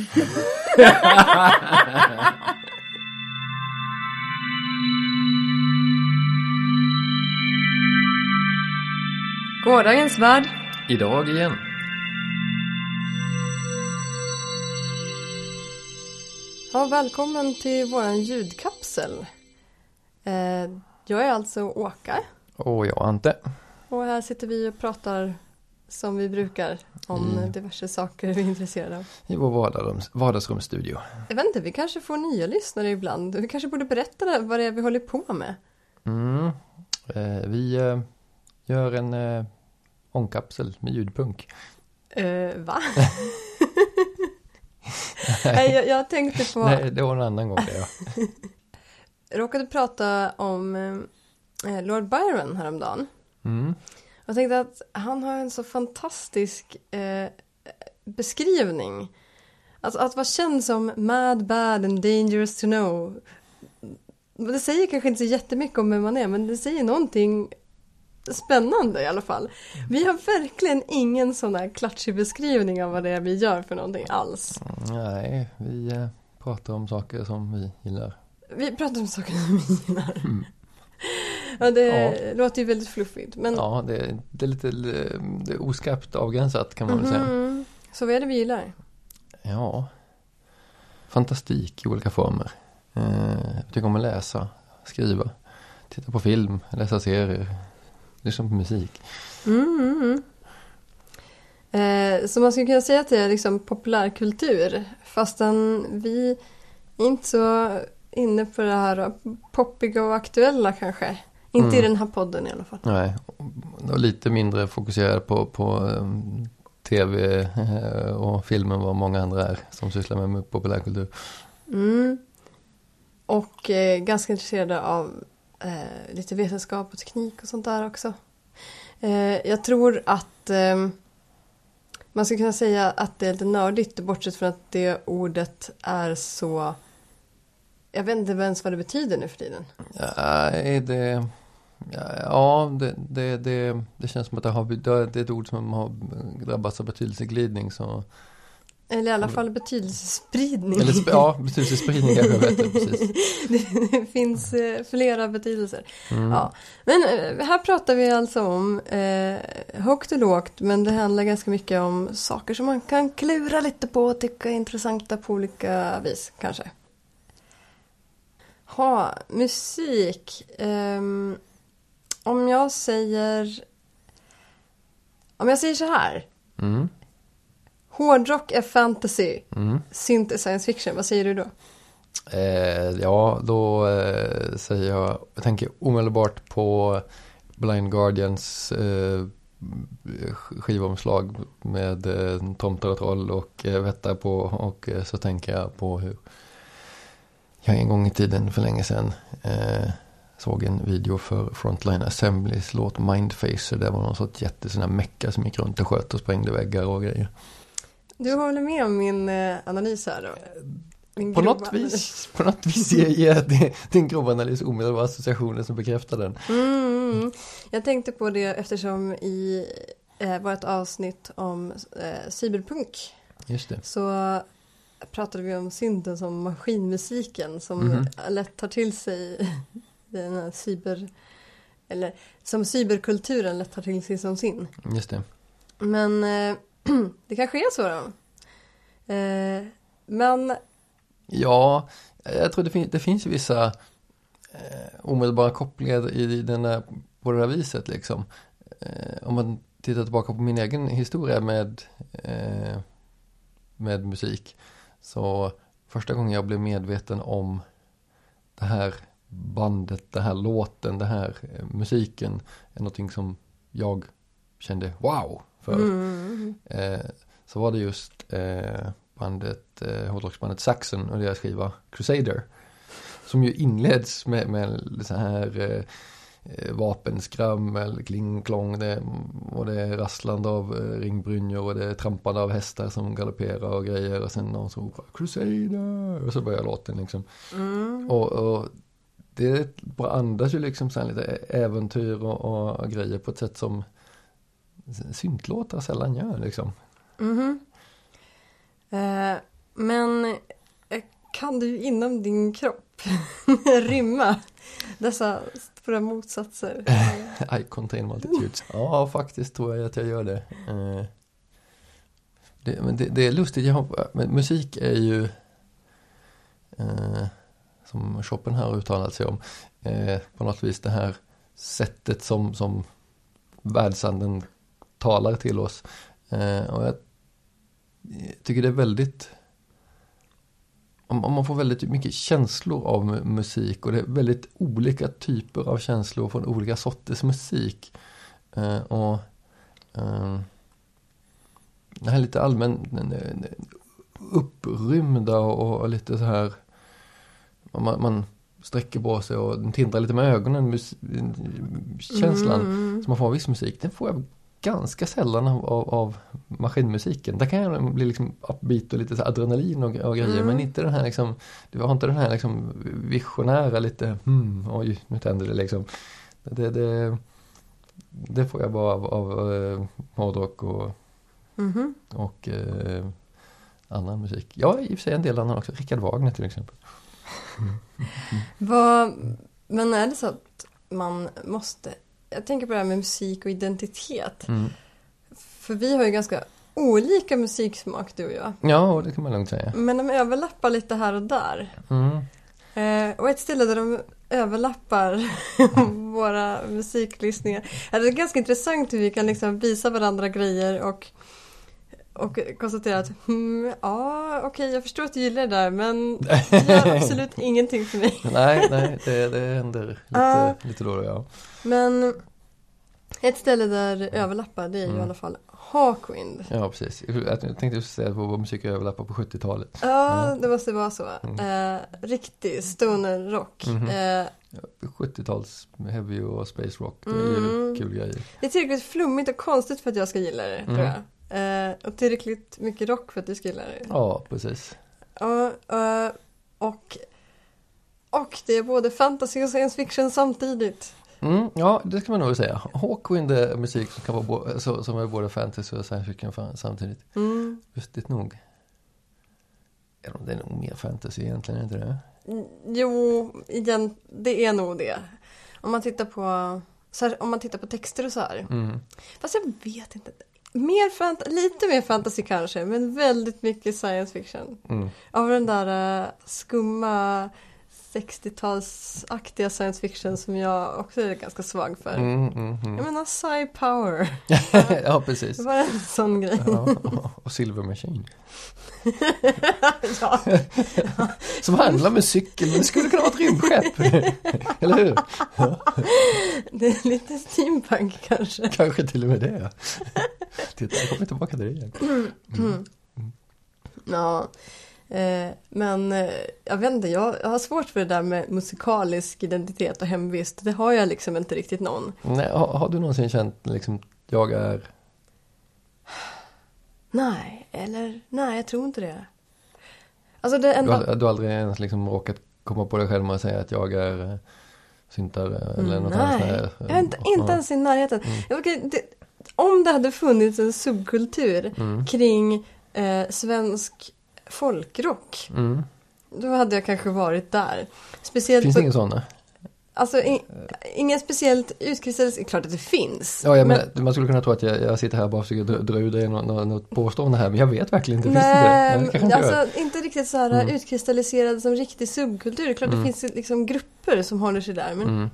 Gårdagens värld. Idag igen. Ja, välkommen till våran ljudkapsel. Eh, jag är alltså Åka Och jag Ante. och här sitter vi och pratar som vi brukar om Mm. diverse saker vi är intresserade av. I vår vardagsrums, vardagsrumsstudio. Jag vet inte, vi kanske får nya lyssnare ibland. Vi kanske borde berätta vad det är vi håller på med. Mm. Eh, vi eh, gör en eh, ångkapsel med ljudpunk. Eh, va? Nej, jag, jag tänkte på, Nej, det var en annan gång det ja. råkade prata om eh, Lord Byron häromdagen. Mm. Jag tänkte att han har en så fantastisk eh, beskrivning. Alltså att vara känd som mad, bad and dangerous to know. Det säger kanske inte så jättemycket om vem man är, men det säger någonting spännande i alla fall. Vi har verkligen ingen sån här klatschig beskrivning av vad det är vi gör för någonting alls. Nej, vi eh, pratar om saker som vi gillar. Vi pratar om saker som vi gillar. Ja, det låter ju väldigt fluffigt. Men Ja, det, det är lite det är oskarpt avgränsat kan man väl säga. Mhm. Så vad är det vi gillar? Ja. Fantastik i olika former. Eh, jag tycker om att läsa, skriva, titta på film, läsa serier, lyssna på musik. Mm, mm, mm. Eh, så man skulle kunna säga att det är liksom populärkultur fastän vi är inte så inne på det här poppiga och aktuella kanske. Inte i Mm. den här podden i alla fall. Nej, och lite mindre fokuserad på, på um, tv eh, och film än vad många andra är som sysslar med, populärkultur. Mm. Och eh, ganska intresserade av eh, lite vetenskap och teknik och sånt där också. Eh, jag tror att eh, man skulle kunna säga att det är lite nördigt bortsett från att det ordet är så jag vet inte ens vad det betyder nu för tiden. Nej, det, ja, det, det, det, det känns som att det, har, det är ett ord som har drabbats av betydelseglidning. Så, Eller i alla fall betydelsespridning. eller, ja, betydelsespridning kanske jag vet det, precis. det, finns eh, flera betydelser. Mm. Ja. Men eh, här pratar vi alltså om eh, högt och lågt men det handlar ganska mycket om saker som man kan klura lite på och tycka är intressanta på olika vis kanske. Ha, musik. Ehm, om jag säger... Om jag säger så här. Mm. Hårdrock är fantasy. Mm. Synt är science fiction. Vad säger du då? Eh, ja, då eh, säger jag, jag tänker omedelbart på Blind Guardians eh, skivomslag med eh, tomtar och troll och eh, vättar på och eh, så tänker jag på hur jag en gång i tiden för länge sedan eh, såg en video för Frontline Assemblies låt Mindfacer. Det var någon sorts jätte sån här mecka som gick runt och sköt och sprängde väggar och grejer. Du håller med om min eh, analys här då? Min På något analys. vis, på något vis ger, din grova analys omedelbara associationer som bekräftar den. Mm, mm. Jag tänkte på det eftersom i eh, vårt avsnitt om eh, cyberpunk Just det. så pratade vi om synden som maskinmusiken som Mhm. lätt tar till sig den här cyber eller som cyberkulturen lätt tar till sig som sin. Just det. Men eh, det kanske är så då. Eh, men Ja, jag tror det, fin- det finns vissa eh, omedelbara kopplingar i den där, på det där viset liksom. Eh, om man tittar tillbaka på min egen historia med, eh, med musik. Så första gången jag blev medveten om det här bandet, den här låten, den här eh, musiken är någonting som jag kände wow för. mm, Eh, så var det just eh, bandet, eh, hårdrocksbandet Saxon och deras skiva Crusader. Som ju inleds med, med så här eh, eh, vapenskrammel, kling klong det, och det är rasslande av eh, ringbrynjor och det är trampande av hästar som galopperar och grejer och sen någon som ropar Crusader och så börjar låten liksom. mm, Och, och det andas ju liksom här lite äventyr och, och grejer på ett sätt som syntlåtar sällan gör liksom. mhm. Eh, men kan du inom din kropp rymma dessa stora motsatser? I contain multitudes. Ja, faktiskt tror jag att jag gör det. Eh, det, men det, det är lustigt, jag har, musik är ju eh, som Schopenhauer uttalat sig om eh, på något vis det här sättet som, som världsanden talar till oss. Eh, och jag tycker det är väldigt om, man får väldigt mycket känslor av musik och det är väldigt olika typer av känslor från olika sorters musik. Eh, och eh, Det här lite allmän upprymda och, och lite så här man, man sträcker på sig och tindrar lite med ögonen, känslan mm. som man får av viss musik, den får jag ganska sällan av, av, maskinmusiken. Där kan jag bli liksom upbeat och lite så adrenalin och, och grejer mm. men inte den här liksom, du har inte den här liksom visionära lite, hmm, oj nu tänder det liksom. Det, det, det får jag bara av, av eh, hårdrock och, mm. och eh, annan musik. Ja, i och för sig en del annan också. Richard Wagner till exempel. Vad, men är det så att man måste jag tänker på det här med musik och identitet. Mm. För vi har ju ganska olika musiksmak du och jag. Ja, det kan man lugnt säga. Men de överlappar lite här och där. Mm. Eh, och ett ställe där de överlappar våra musiklyssningar. det är ganska intressant hur vi kan liksom visa varandra grejer och, och konstatera att hmm, ja, okej, jag förstår att du gillar det där men det gör absolut ingenting för mig. nej, nej, det, det händer lite, uh, lite då och ja. Men ett ställe där det överlappar det är ju mm. i alla fall Hawkwind. Ja precis. Jag tänkte säga att vår musik överlappar på 70-talet. Ja, ja, det måste vara så. Mm. Eh, riktig stoner rock. Mm eh, 70-tals heavy och space rock. Det är mm. kul grejer. Det är tillräckligt flummigt och konstigt för att jag ska gilla det tror mm. jag. Eh, och tillräckligt mycket rock för att du ska gilla det. Ja, precis. Och, eh, och, och det är både fantasy och science fiction samtidigt. Mm, ja, det ska man nog säga. Hawkwind är musik som, kan vara som är både fantasy och science fiction samtidigt. Mm. Lustigt nog. det är nog mer fantasy egentligen, är inte det? Mm, jo, igen, det är nog det. Om man tittar på, här, om man tittar på texter och så här. Mm. Fast jag vet inte. Mer fant lite mer fantasy kanske, men väldigt mycket science fiction. Mm. Av den där uh, skumma 60-talsaktiga science fiction som jag också är ganska svag för. Mm, mm, mm. Jag menar Sci Power. ja, precis. Det var en sån grej. ja, och Silver Machine. ja. som handlar med cykel, men det skulle kunna vara ett rymdskepp. Eller hur? det är lite steampunk kanske. Kanske till och med det. Titta, jag kommer tillbaka till det igen. Mm. Mm. Ja. Eh, men eh, jag vet inte, jag, har svårt för det där med musikalisk identitet och hemvist. Det har jag liksom inte riktigt någon. Nej, har, har du någonsin känt liksom, jag är... Nej, eller nej, jag tror inte det. Alltså det enda... du, har, du har aldrig ens liksom råkat komma på dig själv och säga att jag är eh, syntare eller något annat? Nej, jag är inte, inte ens i närheten. Mm. Okay, det, om det hade funnits en subkultur mm. kring eh, svensk folkrock. Mm. Då hade jag kanske varit där. Speciellt finns det inga sådana? Alltså in, ingen speciellt utkristalliserat, klart att det finns. Ja, jag men... menar, man skulle kunna tro att jag, jag sitter här och bara försöker dra, dra ur dig något, något påstående här, men jag vet verkligen inte. Nej, finns det det? alltså inte, riktigt så här mm. utkristalliserad som riktig subkultur. Klart mm. det finns liksom grupper som håller sig där. Men mm.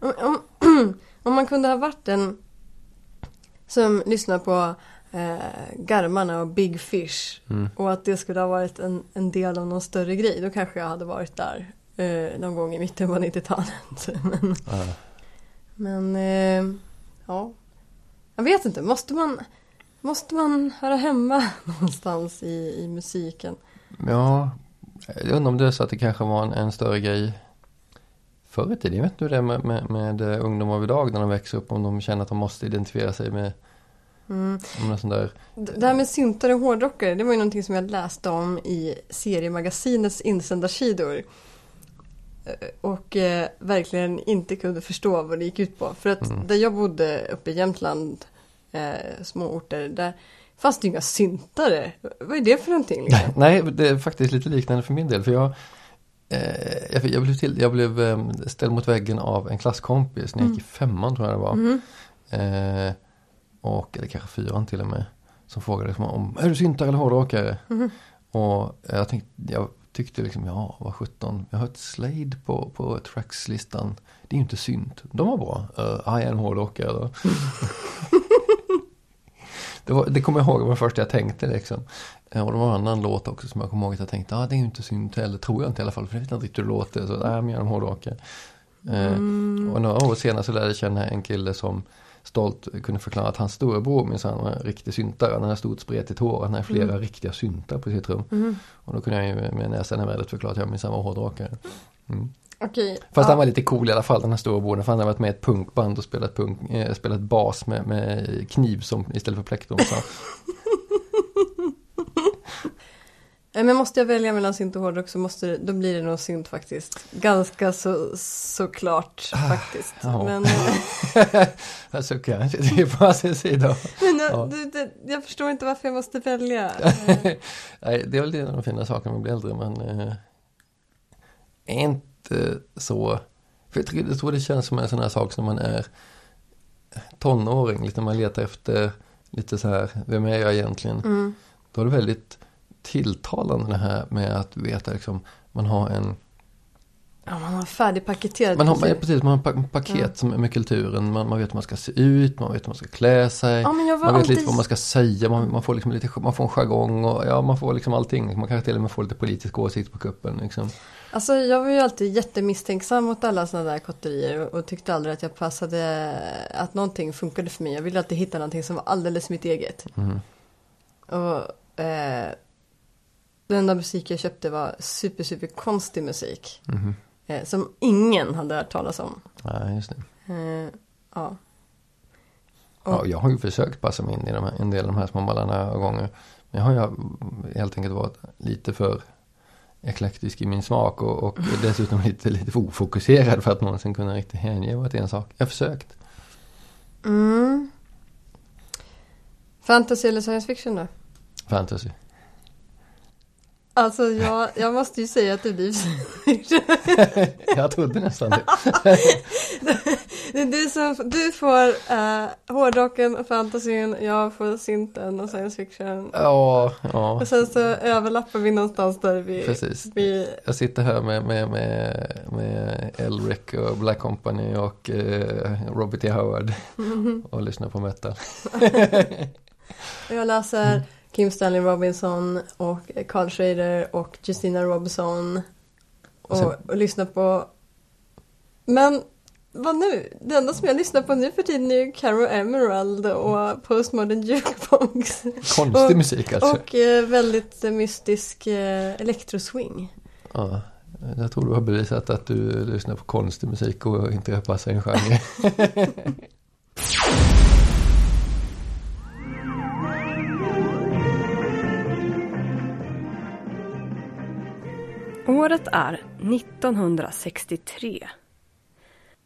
om, om, om man kunde ha varit en som lyssnar på eh, Garmarna och Big Fish. Mm. Och att det skulle ha varit en, en del av någon större grej. Då kanske jag hade varit där eh, någon gång i mitten på 90-talet. men äh. men eh, ja, jag vet inte. Måste man, måste man höra hemma någonstans i, i musiken? Ja, jag undrar om det är så att det kanske var en, en större grej förr i tiden. Jag vet inte hur det är med, med, med ungdomar idag när de växer upp. Om de känner att de måste identifiera sig med Mm. där. Det här med syntare och hårdrockare, det var ju någonting som jag läste om i seriemagasinets insändarsidor. Eh, och eh, verkligen inte kunde förstå vad det gick ut på. För att mm. där jag bodde uppe i Jämtland, eh, små orter, där fanns det inga syntare. Vad är det för någonting? Liksom? Nej, det är faktiskt lite liknande för min del. För jag, Eh, jag, blev, till, jag blev eh, ställd mot väggen av en klasskompis när jag gick i femman tror jag det var. Mhm. Och, eller kanske fyran till och med. Som frågade liksom om, är du syntare eller hårdrockare? Mhm. Och jag, tänkte, jag tyckte liksom, ja vad sjutton. Jag har hört Slade på, på trackslistan. Det är ju inte synt. De var bra. Uh, I am hårdrockare då. det, var, det kommer jag ihåg, det var det första jag tänkte liksom. Eh, Och det var en annan låt också som jag kommer ihåg att jag tänkte, ah, det är ju inte synt heller, tror jag inte i alla fall, för jag vet inte riktigt hur det låter. Så, nej, men jag är en hårdrockare. Eh, Och några år senare så lärde jag känna en kille som stolt kunde förklara att hans storebror minsann var en riktig syntare. Han hade stort spretigt hår, han hade flera riktiga syntar på sitt rum. Mhm. Och då kunde jag ju med näsan i vädret förklara att jag minsann var hårdrockare. Mm. Okej. Fast ja. han var lite cool i alla fall den här storebrodern. För han hade varit med i ett punkband och spelat, punk, eh, spelat bas med, med kniv som, istället för plektrum. Nej, Men måste jag välja mellan synt och hårdrock så måste, då blir det nog synt faktiskt. Ganska så, såklart faktiskt. ja. Men, eh, jag suckar, det är på sin sida. men eh, Ja. du, det, jag förstår inte varför jag måste välja. Eh, Nej, det är väl en av de fina sakerna med att bli äldre, men eh, är inte så... För jag, tror det känns som en sån här sak som man är tonåring, lite man letar efter lite så här, vem är jag egentligen? Mm. Då är det väldigt tilltalande det här med att veta liksom, man har en Ja, man har färdigpaketerat. Man har, ja, precis, man har ett paket som, med kulturen. Man, man vet hur man ska se ut, man vet hur man ska klä sig. Ja, Man vet alltid... lite vad man ska säga, man, man får liksom lite, man får en jargong och ja, man får liksom allting. Man kanske till och med får lite politisk åsikt på kuppen liksom. Alltså jag var ju alltid jättemisstänksam mot alla sådana där kotterier och, tyckte aldrig att jag passade, att någonting funkade för mig. Jag ville alltid hitta någonting som var alldeles mitt eget. Mhm. Och eh, den enda musik jag köpte var super, super konstig musik. Mhm. Eh, som ingen hade hört talas om. Ja, just det. Eh, ja. Ja, jag har ju försökt passa mig in i de här, en del av de här små mallarna gånger. Men jag har ju helt enkelt varit lite för eklektisk i min smak och, och dessutom lite, lite för ofokuserad för att någonsin kunna riktigt hänge åt en sak. Jag har försökt. Mm. Fantasy eller science fiction då? Fantasy. Alltså jag, jag måste ju säga att det blir jag trodde nästan det. Det är du som, du får uh, hårdrocken och fantasyn, jag får synten och science fiction. Ja, ja, Och sen så överlappar vi någonstans där vi, precis. vi Jag sitter här med, med, med, med Elric och Black Company och eh, Robert E. Howard och lyssnar på metal. jag läser Kim Stanley Robinson och Carl Schrader och Justina Robinson. Och, Och sen- och lyssnar på... Men vad nu? Det enda som jag lyssnar på nu för tiden är ju Caro Emerald och Postmodern Jukebox. Konstig Och- musik alltså. Och eh, väldigt eh, mystisk eh, elektroswing. Ja, jag tror du har bevisat att du lyssnar på konstig musik och inte passar en genre. Året är 1963.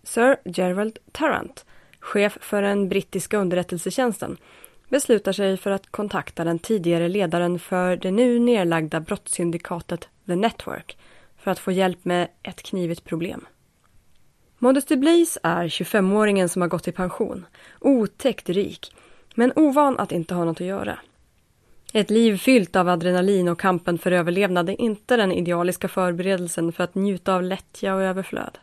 Sir Gerald Tarrant, chef för den brittiska underrättelsetjänsten, beslutar sig för att kontakta den tidigare ledaren för det nu nedlagda brottssyndikatet The Network för att få hjälp med ett knivigt problem. Modesty Blaze är 25-åringen som har gått i pension, otäckt rik, men ovan att inte ha något att göra. Ett liv fyllt av adrenalin och kampen för överlevnad är inte den idealiska förberedelsen för att njuta av lättja och överflöd.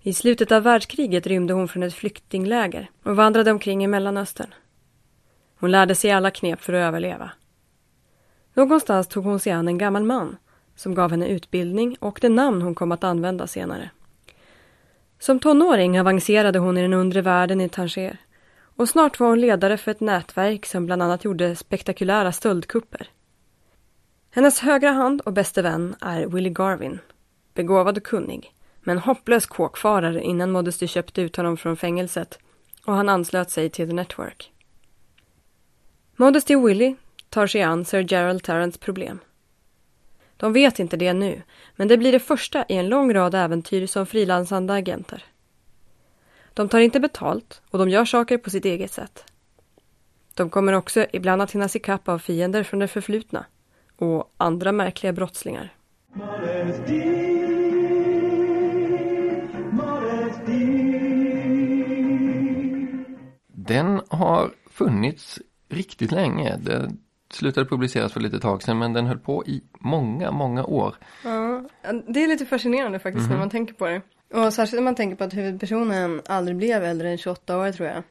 I slutet av världskriget rymde hon från ett flyktingläger och vandrade omkring i Mellanöstern. Hon lärde sig alla knep för att överleva. Någonstans tog hon sig an en gammal man som gav henne utbildning och det namn hon kom att använda senare. Som tonåring avancerade hon i den undre världen i Tanger och snart var hon ledare för ett nätverk som bland annat gjorde spektakulära stöldkupper. Hennes högra hand och bäste vän är Willie Garvin. Begåvad och kunnig, men hopplös kåkfarare innan Modesty köpte ut honom från fängelset och han anslöt sig till The Network. Modesty och Willie tar sig an Sir Gerald Tarrants problem. De vet inte det nu, men det blir det första i en lång rad äventyr som frilansande agenter. De tar inte betalt och de gör saker på sitt eget sätt. De kommer också ibland att hinnas ikapp av fiender från det förflutna och andra märkliga brottslingar. Den har funnits riktigt länge. Den slutade publiceras för lite tag sedan men den höll på i många, många år. Ja, det är lite fascinerande faktiskt mm. när mhm. man tänker på det. Och särskilt när man tänker på att huvudpersonen aldrig blev äldre än 28 år tror jag.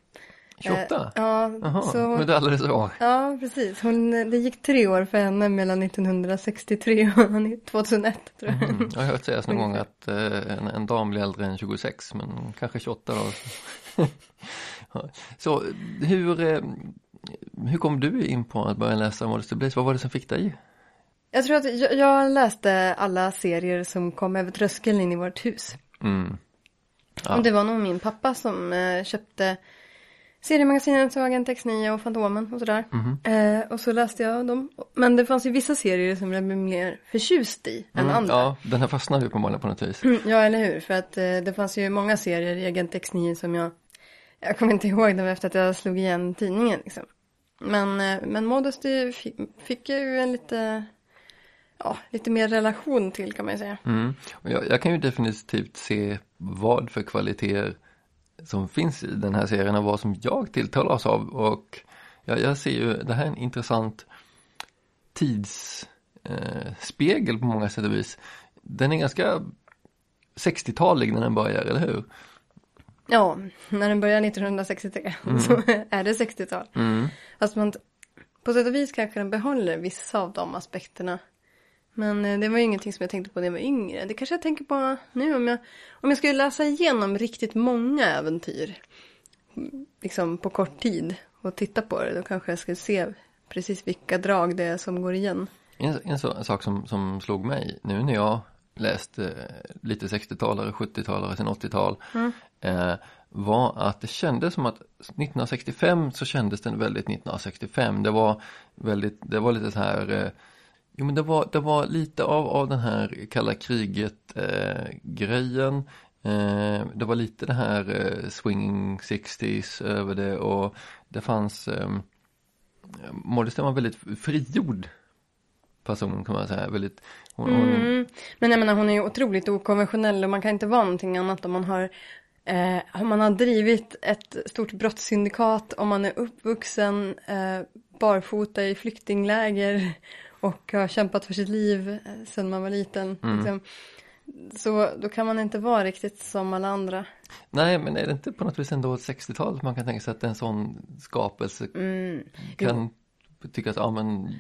28? Eh, ja, Jaha, så, men det är alldeles år. ja, precis. Hon, det gick tre år för henne mellan 1963 och 2001 tror jag. Mm. Jag har hört sägas någon gång att eh, en, en dam blir äldre än 26 men kanske 28 då. Så hur, eh, hur kom du in på att börja läsa Modesty Blaze? Vad var det som fick dig? Jag tror att jag, jag läste alla serier som kom över tröskeln in i vårt hus. Mm. Ja. Och det var nog min pappa som eh, köpte seriemagasinet och Agent X9 och Fantomen och sådär. Mhm. Eh, och så läste jag dem. Men det fanns ju vissa serier som jag blev mer förtjust i än Mm, andra. ja, den här fastnade ju uppenbarligen på något vis. Mm, Ja, eller hur? För att eh, det fanns ju många serier i Agent X9 som jag... Jag kommer inte ihåg dem efter att jag slog igen tidningen liksom. Men, eh, men Modesty fick, fick ju en lite... Ja, lite mer relation till kan man ju säga. Mm. Och jag, jag kan ju definitivt se vad för kvaliteter som finns i den här serien och vad som jag tilltalas av och jag, jag ser ju, det här är en intressant tidsspegel eh, på många sätt och vis. Den är ganska 60-talig när den börjar, eller hur? Ja, när den börjar 1963 så är det 60-tal. Mm. Fast man, på sätt och vis kanske den behåller vissa av de aspekterna. Men eh, det var ju ingenting som jag tänkte på när jag var yngre. Det kanske jag tänker på nu om jag, om jag skulle läsa igenom riktigt många äventyr. mm, Liksom på kort tid och titta på det. Då kanske jag skulle se precis vilka drag det är som går igen. En, en, så, en sak som, som slog mig nu när jag läste eh, lite 60-talare, 70-talare, sen 80-tal eh, var att det kändes som att 1965 så kändes den väldigt 1965. Det var väldigt, det var lite så här eh, Jo men det var, det var lite av, av den här kalla kriget eh, grejen. Eh, det var lite det här eh, swinging 60s över det och det fanns eh, Modesty var en väldigt frigjord person kan man säga. Väldigt, hon, hon, mm. Men jag menar hon är ju otroligt okonventionell och man kan inte vara någonting annat om man har eh, om man har drivit ett stort brottssyndikat, om man är uppvuxen eh, barfota i flyktingläger och har kämpat för sitt liv eh, sedan man var liten. Liksom. Så då kan man inte vara riktigt som alla andra. Nej men är det inte på något vis ändå 60-talet man kan tänka sig att en sån skapelse Mm. kan tycka att, ja men,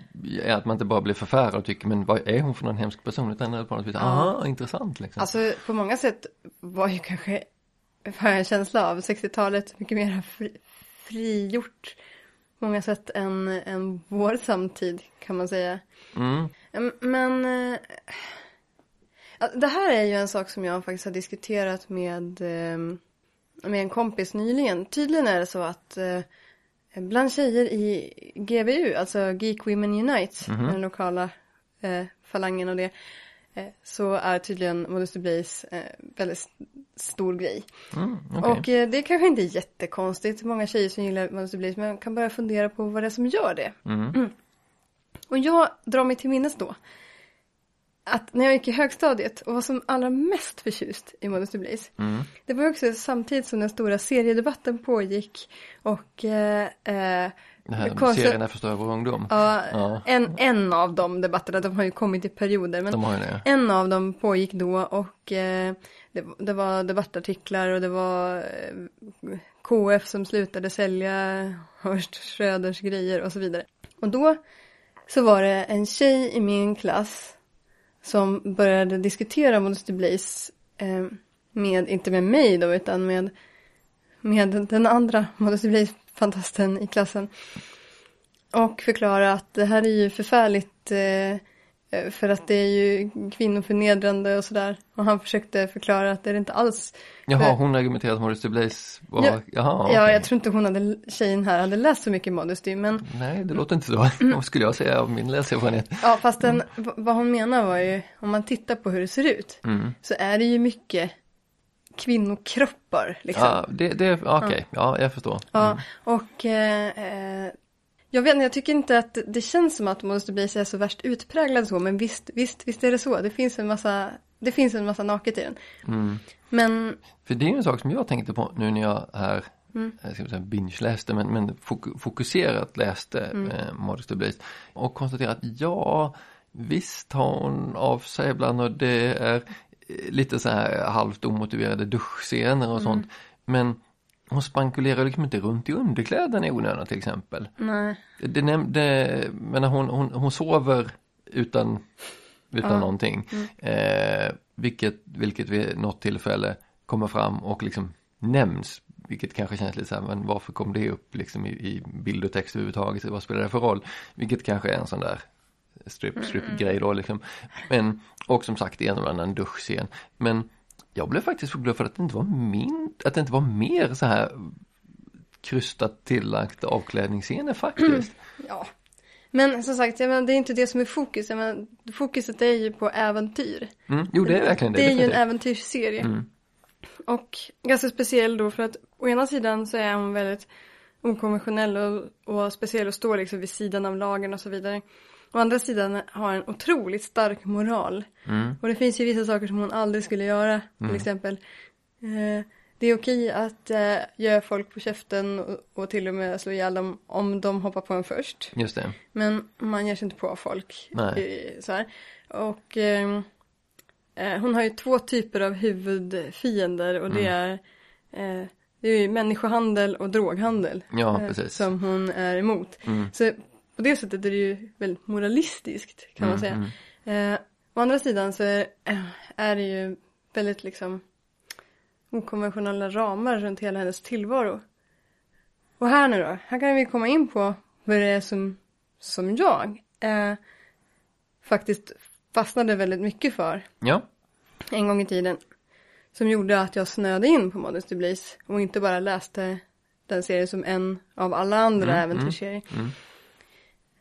att man inte bara blir förfärad och tycker men vad är hon för någon hemsk person utan är på något vis, aha intressant liksom. Alltså på många sätt var ju kanske, har jag en känsla av, 60-talet mycket mer fri, frigjort många sätt än, än vår samtid kan man säga. Mm. Mm, Men eh, det här är ju en sak som jag faktiskt har diskuterat med, eh, med en kompis nyligen. Tydligen är det så att eh, bland tjejer i GVU, alltså Geek Women Unite, den lokala falangen och det, så är tydligen Modesty Blaze eh, väldigt st- stor grej. Mm, okej. Och eh, det är kanske inte är jättekonstigt, många tjejer som gillar Modesty Blaze, men kan börja fundera på vad det är som gör det. Mm. Och jag drar mig till minnes då att när jag gick i högstadiet och var som allra mest förtjust i Modesty Blaze. Mm. Det var också samtidigt som den stora seriedebatten pågick och eh, eh, Det här konstigt- serierna förstör vår ungdom. ja, Ja. en, en av de debatterna, de har ju kommit i perioder, men De det. en av dem pågick då och eh, det, det var debattartiklar och det var eh, KF som slutade sälja Horst Schröders grejer och så vidare. Och då så var det en tjej i min klass som började diskutera Modesty Blaze eh, med, inte med mig då, utan med, med den andra Modesty Blaze-fantasten i klassen. Och förklara att det här är ju förfärligt eh, eh, för att det är ju kvinnoförnedrande och sådär. Och han försökte förklara att det är det inte alls. Jaha, För- hon argumenterar att Modesty Blaze var, Ja. jaha, Ja, okej. jag tror inte hon hade, tjejen här hade läst så mycket Modesty, men Nej, det låter inte så. Vad skulle jag säga av min läserfarenhet? ja, fast den, v- vad hon menar var ju, om man tittar på hur det ser ut, Mm. så är det ju mycket kvinnokroppar liksom. Ja, det, det, okej, ja, jag förstår. Ja, och eh, eh, jag vet inte, jag tycker inte att det känns som att Blaze är så värst utpräglad så, men visst, visst, visst är det så. Det finns en massa, det finns en massa naket i den. Mm. Men, För det är en sak som jag tänkte på nu när jag här Mm. jag ska säga binge-läste, men, men fok- fokuserat läste Mm. eh, Modest Oblige. Och konstaterat att ja, visst har hon av sig ibland och det är eh, lite så här halvt omotiverade duschscener och sånt. Men hon spankulerar liksom inte runt i underkläderna i onödan till exempel. Nej. Det nämnde, men hon, hon, hon sover utan, utan Ja. någonting. Eh, vilket, vilket vid något tillfälle kommer fram och liksom nämns. Vilket kanske känns lite så här, men varför kom det upp liksom i, i bild och text överhuvudtaget? Vad spelar det för roll? Vilket kanske är en sån där strip, strip grej då liksom. Men, och som sagt en och annan duschscen. Men jag blev faktiskt förbluffad att det inte var min, att det inte var mer så här krystat tillagt avklädningsscener faktiskt. Ja. Men som sagt, jag menar, det är inte det som är fokus. Jag menar, fokuset är ju på äventyr. Mm, jo det är verkligen det. Det är ju en äventyrsserie. Mm. Och ganska speciell då för att å ena sidan så är hon väldigt okonventionell och, och speciell och står liksom vid sidan av lagen och så vidare. Å andra sidan har en otroligt stark moral. Mm. Och det finns ju vissa saker som hon aldrig skulle göra. Till exempel. Eh, det är okej att eh, göra folk på käften och, och till och med slå ihjäl dem om de hoppar på en först. Just det. Men man ger sig inte på folk. Nej. I, så här. Och ehm, eh, hon har ju två typer av huvudfiender och det är eh, det är ju människohandel och droghandel. Ja, eh, precis. Som hon är emot. Mm. Så på det sättet är det ju väldigt moralistiskt kan man Mm, säga. Eh, å andra sidan så är, eh, är det ju väldigt liksom okonventionella ramar runt hela hennes tillvaro. Och här nu då, här kan vi komma in på vad det är som, som jag eh, faktiskt fastnade väldigt mycket för Ja, en gång i tiden. Som gjorde att jag snöade in på Modest Blaze och inte bara läste den serien som en av alla andra Mm, äventyrsserier. mm.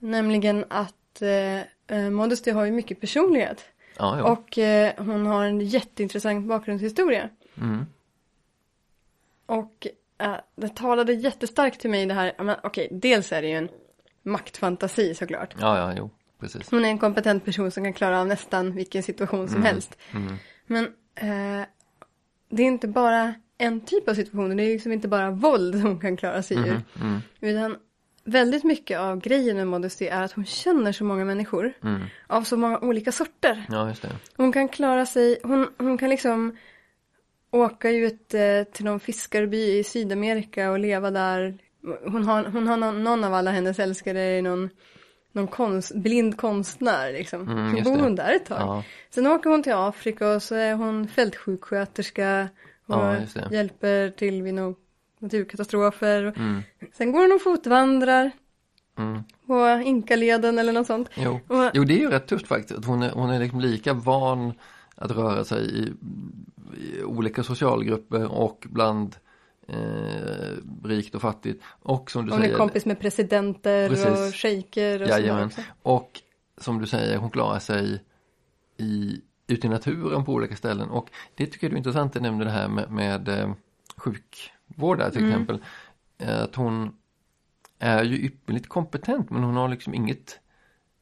Nämligen att eh, eh, Modesty har ju mycket personlighet. ja. Och eh, hon har en jätteintressant bakgrundshistoria. Mm. Och eh, det talade jättestarkt till mig det här, men okej, dels är det ju en maktfantasi såklart. ja, ja, jo, precis. Hon är en kompetent person som kan klara av nästan vilken situation som helst. Mm. Men eh, det är inte bara en typ av situationer, det är liksom inte bara våld hon kan klara sig ur. Mm. Utan väldigt mycket av grejen med Modesty är att hon känner så många människor. Mm. Av så många olika sorter. Ja, just det. Hon kan klara sig, hon, hon kan liksom åka ut eh, till någon fiskarby i Sydamerika och leva där. Hon har, hon har någon, någon av alla hennes älskare är någon, någon konst, blind konstnär liksom. Mm, så bor hon där ett tag. Ja, Sen åker hon till Afrika och så är hon fältsjuksköterska och Ja, hjälper till vid några naturkatastrofer. mm. Sen går hon och fotvandrar Mm. på Inkaleden eller något sånt. Jo. Och, jo, det är ju rätt tufft faktiskt. Hon är, hon är liksom lika van att röra sig i, i olika socialgrupper och bland eh, rikt och fattigt. Och som du hon säger, är kompis med presidenter och Precis. shejker och Jajamän. också. Och som du säger, hon klarar sig i, ute i naturen på olika ställen. Och det tycker jag är intressant, jag nämnde det här med, med eh, sjukvårdare till Mm. exempel. Eh, Att hon är ju ypperligt kompetent men hon har liksom inget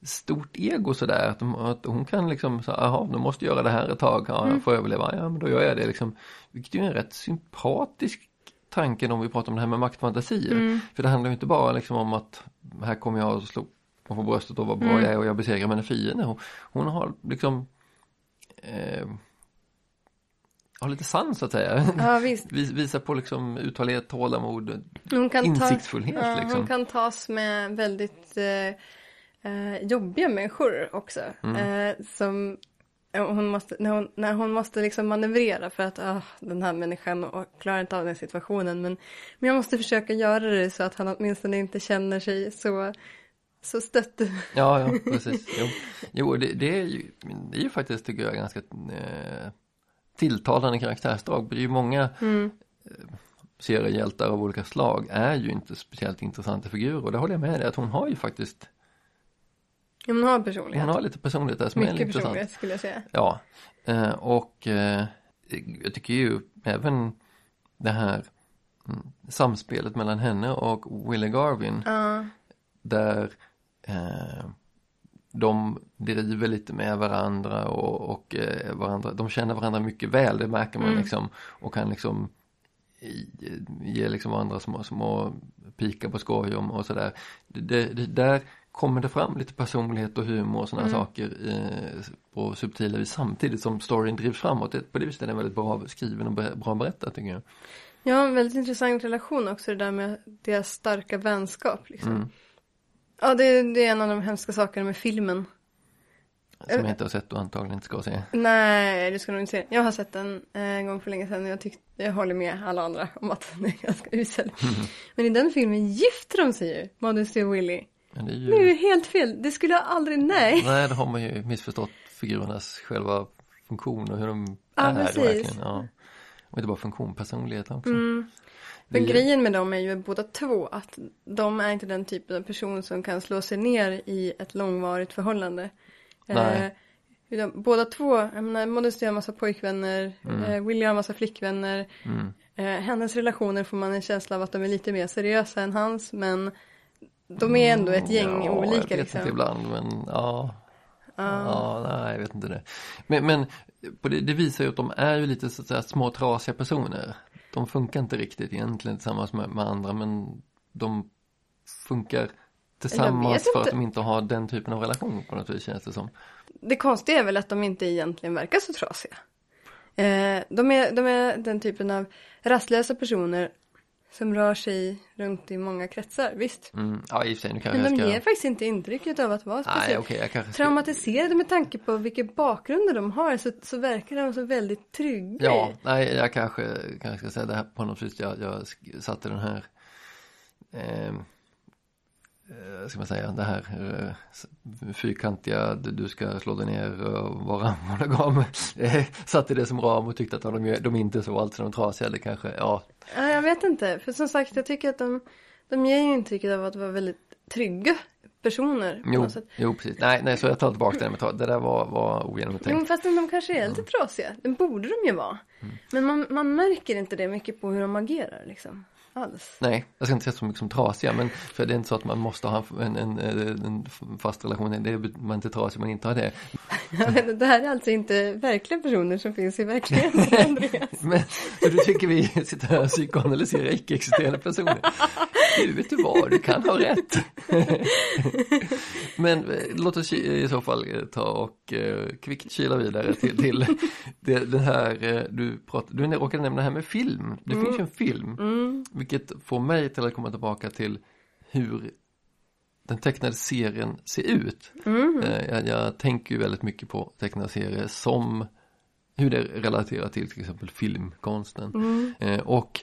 stort ego sådär. Att, de, att hon kan liksom, så, jaha, du måste göra det här ett tag, ja, Mm. jag får överleva, ja men då gör jag det liksom. Vilket är en rätt sympatisk tanke om vi pratar om det här med maktfantasier. Mm. För det handlar ju inte bara liksom om att här kommer jag och slå på bröstet och vad bra Mm. jag är och jag besegrar mina fiender. Hon, hon har liksom eh, har lite sans så att säga. Ja visst. Vis, visar på liksom uthållighet, tålamod, Hon kan, ta, insiktsfullhet ja, liksom. hon kan tas med väldigt eh, eh, jobbiga människor också. Mm. Eh, som eh, hon måste, när, hon, när hon måste liksom manövrera för att ah, den här människan klarar inte av den situationen. Men, men jag måste försöka göra det så att han åtminstone inte känner sig så, så stött. Ja, ja, precis. Jo, jo det, det, är ju, det är ju faktiskt tycker jag ganska eh, tilltalande karaktärsdrag. Det är ju många Mm. seriehjältar av olika slag är ju inte speciellt intressanta figurer och det håller jag med dig att hon har ju faktiskt, Hon har personlighet. hon har lite personlighet där som är Mycket intressant. personlighet skulle jag säga. Ja, eh, och eh, jag tycker ju även det här mm, samspelet mellan henne och Willie Garvin Ja. där eh, de driver lite med varandra och, och eh, varandra, de känner varandra mycket väl, det märker man Mm. liksom och kan liksom ge liksom andra små, små pika på skoj om och sådär. Det, det, där kommer det fram lite personlighet och humor och sådana mm. saker eh, på subtila vis samtidigt som storyn drivs framåt. Det, på det viset är den väldigt bra skriven och bra berättad tycker jag. Ja, en väldigt intressant relation också det där med deras starka vänskap liksom. Mm. Ja, det, det, är en av de hemska sakerna med filmen. Som jag inte har sett och antagligen inte ska se. Nej, det ska nog inte se. Jag har sett den eh, en gång för länge sedan och jag tyckte, jag håller med alla andra om att den är ganska usel. Men i den filmen gifter de sig ju, Modesty och Willy. Men det är ju... Det är ju helt fel, det skulle jag aldrig, nej. Nej, då har man ju missförstått figurernas själva funktion och hur de ja, är precis. verkligen. Ja. Och inte bara funktion, personlighet också. Mm. Men grejen med dem är ju båda två att de är inte den typen av person som kan slå sig ner i ett långvarigt förhållande. Nej. Eh, båda två, jag menar, Modesty har massa pojkvänner, mm. eh, William har massa flickvänner. Mm. Eh, hennes relationer får man en känsla av att de är lite mer seriösa än hans men de är ändå ett gäng ja, olika. Jag vet liksom. inte ibland men ja. Ja, nej jag vet inte det. Men, men det, det, visar ju att de är ju lite så att säga små trasiga personer. De funkar inte riktigt egentligen tillsammans med, med andra men de funkar tillsammans för att de inte har den typen av relation på något vis känns det som. Det konstiga är väl att de inte egentligen verkar så trasiga. Eh, de, är, de är den typen av rastlösa personer som rör sig runt i många kretsar, visst. Mm, ja, i och för sig, nu kanske Men de ska... ger faktiskt inte intrycket av att vara speciellt Nej, okay, ska... traumatiserade med tanke på vilka bakgrunder de har så, så verkar de så väldigt trygga. Ja, nej, jag kanske, kanske ska säga det här på något vis, jag, jag satte den här Eh, ska man säga, det här eh, fyrkantiga, du ska slå dig ner och vara monogam. Eh, satte det som ram och tyckte att de, de inte så, alltså de trasiga eller kanske, ja. ja. Jag vet inte, för som sagt jag tycker att de, de ger ju intrycket av att vara väldigt trygga personer. Jo, jo precis. Nej, nej, så jag tar tillbaka det. Det där var, var ogenomtänkt. Jo, fast de kanske är lite trasiga. Det borde de ju vara. Mm. Men man, man märker inte det mycket på hur de agerar liksom alls. Nej, jag ska inte säga så mycket som trasiga men för det är inte så att man måste ha en, en, en fast relation, det är man inte trasig om man inte har det. men det här är alltså inte verkliga personer som finns i verkligheten Andreas. men du tycker vi sitter här och psykoanalyserar icke-existerande personer. Du vet du vad, du kan ha rätt. men eh, låt oss i så fall eh, ta och uh, kvickt kila vidare till, till det, det här du pratade, du råkade nämna det här med film. Det mm. finns ju en film. Mm vilket får mig till att komma tillbaka till hur den tecknade serien ser ut. Mm. Jag, jag, tänker ju väldigt mycket på tecknade serier som hur det relaterar till till exempel filmkonsten. Mm. Eh, och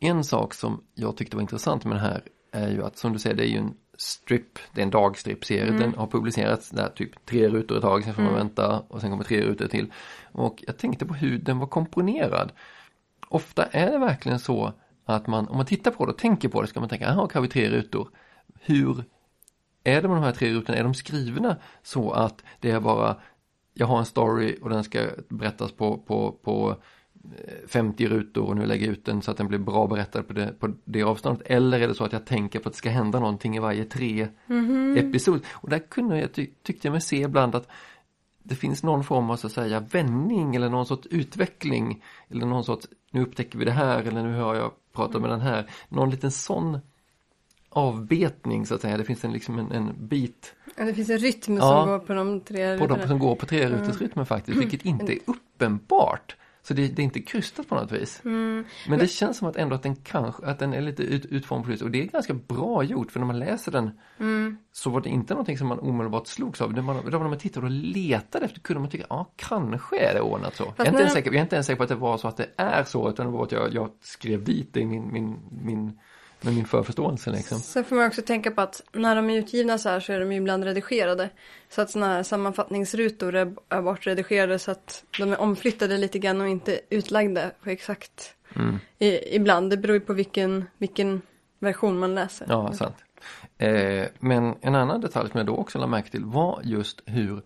en sak som jag tyckte var intressant med det här är ju att som du säger det är ju en strip, det är en dagstrip-serie. Mm. Den har publicerats där typ tre rutor i taget, sen får man mm. vänta och sen kommer tre rutor till. Och jag tänkte på hur den var komponerad. Ofta är det verkligen så att man, om man tittar på det och tänker på det ska man tänka, jaha, har vi tre rutor. Hur är det med de här tre rutorna? Är de skrivna så att det är bara, jag har en story och den ska berättas på, på, på 50 eh, rutor och nu lägger jag ut den så att den blir bra berättad på det, på det avståndet. Eller är det så att jag tänker på att det ska hända någonting i varje tre mm -hmm. episod. Och där kunde jag, ty tyckte jag mig se ibland att det finns någon form av så att säga vändning eller någon sorts utveckling eller någon sorts nu upptäcker vi det här eller nu hör jag prata med den här. Någon liten sån avbetning så att säga. Det finns en, liksom en, en bit. Ja, det finns en rytm ja, som går på de tre på de, Som går på tre rutersrytmen mm. faktiskt. Vilket inte är uppenbart. Så det, det, är inte krystat på något vis. Mm. Men det känns som att ändå att den kanske, att den är lite ut, utformad på det Och det är ganska bra gjort för när man läser den mm. så var det inte någonting som man omedelbart slogs av. Det var när man tittade och letade efter kunde man tycka, ja kanske är det ordnat så. Jag är, inte ens säker, jag är inte ens säker på att det var så att det är så utan det var att jag, jag skrev dit det i min, min, min med min förförståelse liksom. Sen får man också tänka på att när de är utgivna så här så är de ju ibland redigerade. Så att sådana här sammanfattningsrutor är, är bortredigerade så att de är omflyttade lite grann och inte utlagda på exakt. Mm. I, ibland, det beror ju på vilken, vilken version man läser. Ja, sant. Eh, men en annan detalj som jag då också lade märke till var just hur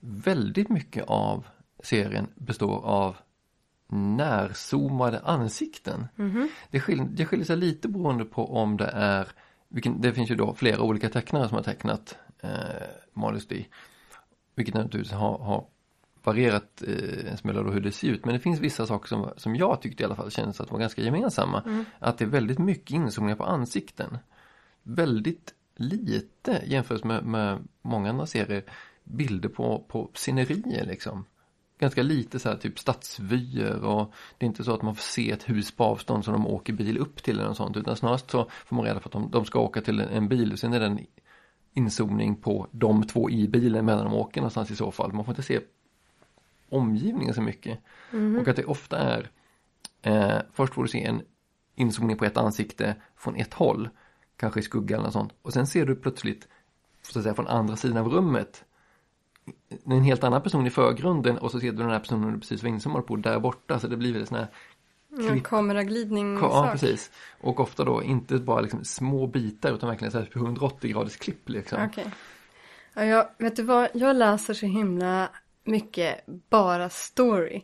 väldigt mycket av serien består av närzoomade ansikten. Mm -hmm. det, skil, det skiljer sig lite beroende på om det är, vilken, det finns ju då flera olika tecknare som har tecknat eh, Modesty. Vilket naturligtvis har, har varierat eh, en smula då hur det ser ut men det finns vissa saker som, som jag tyckte i alla fall kändes att var ganska gemensamma. Mm. Att det är väldigt mycket inzoomningar på ansikten. Väldigt lite jämfört med, med många andra serier bilder på, på scenerier liksom. Ganska lite så här typ stadsvyer och det är inte så att man får se ett hus på avstånd som de åker bil upp till eller något sånt utan snarast så får man reda på att de, de ska åka till en, bil och sen är det en inzoomning på de två i bilen medan de åker någonstans i så fall. Man får inte se omgivningen så mycket. Och att det ofta är eh, först får du se en inzoomning på ett ansikte från ett håll, kanske i skugga eller något sånt. Och sen ser du plötsligt, så att säga, från andra sidan av rummet en helt annan person i förgrunden och så ser du den här personen du precis var inzoomad på där borta så det blir väldigt sån här En klipp. kameraglidning Ja, precis. Och ofta då inte bara liksom små bitar utan verkligen så här 180 graders klipp liksom. Okej. Ja, jag, vet du vad, jag läser så himla mycket bara story.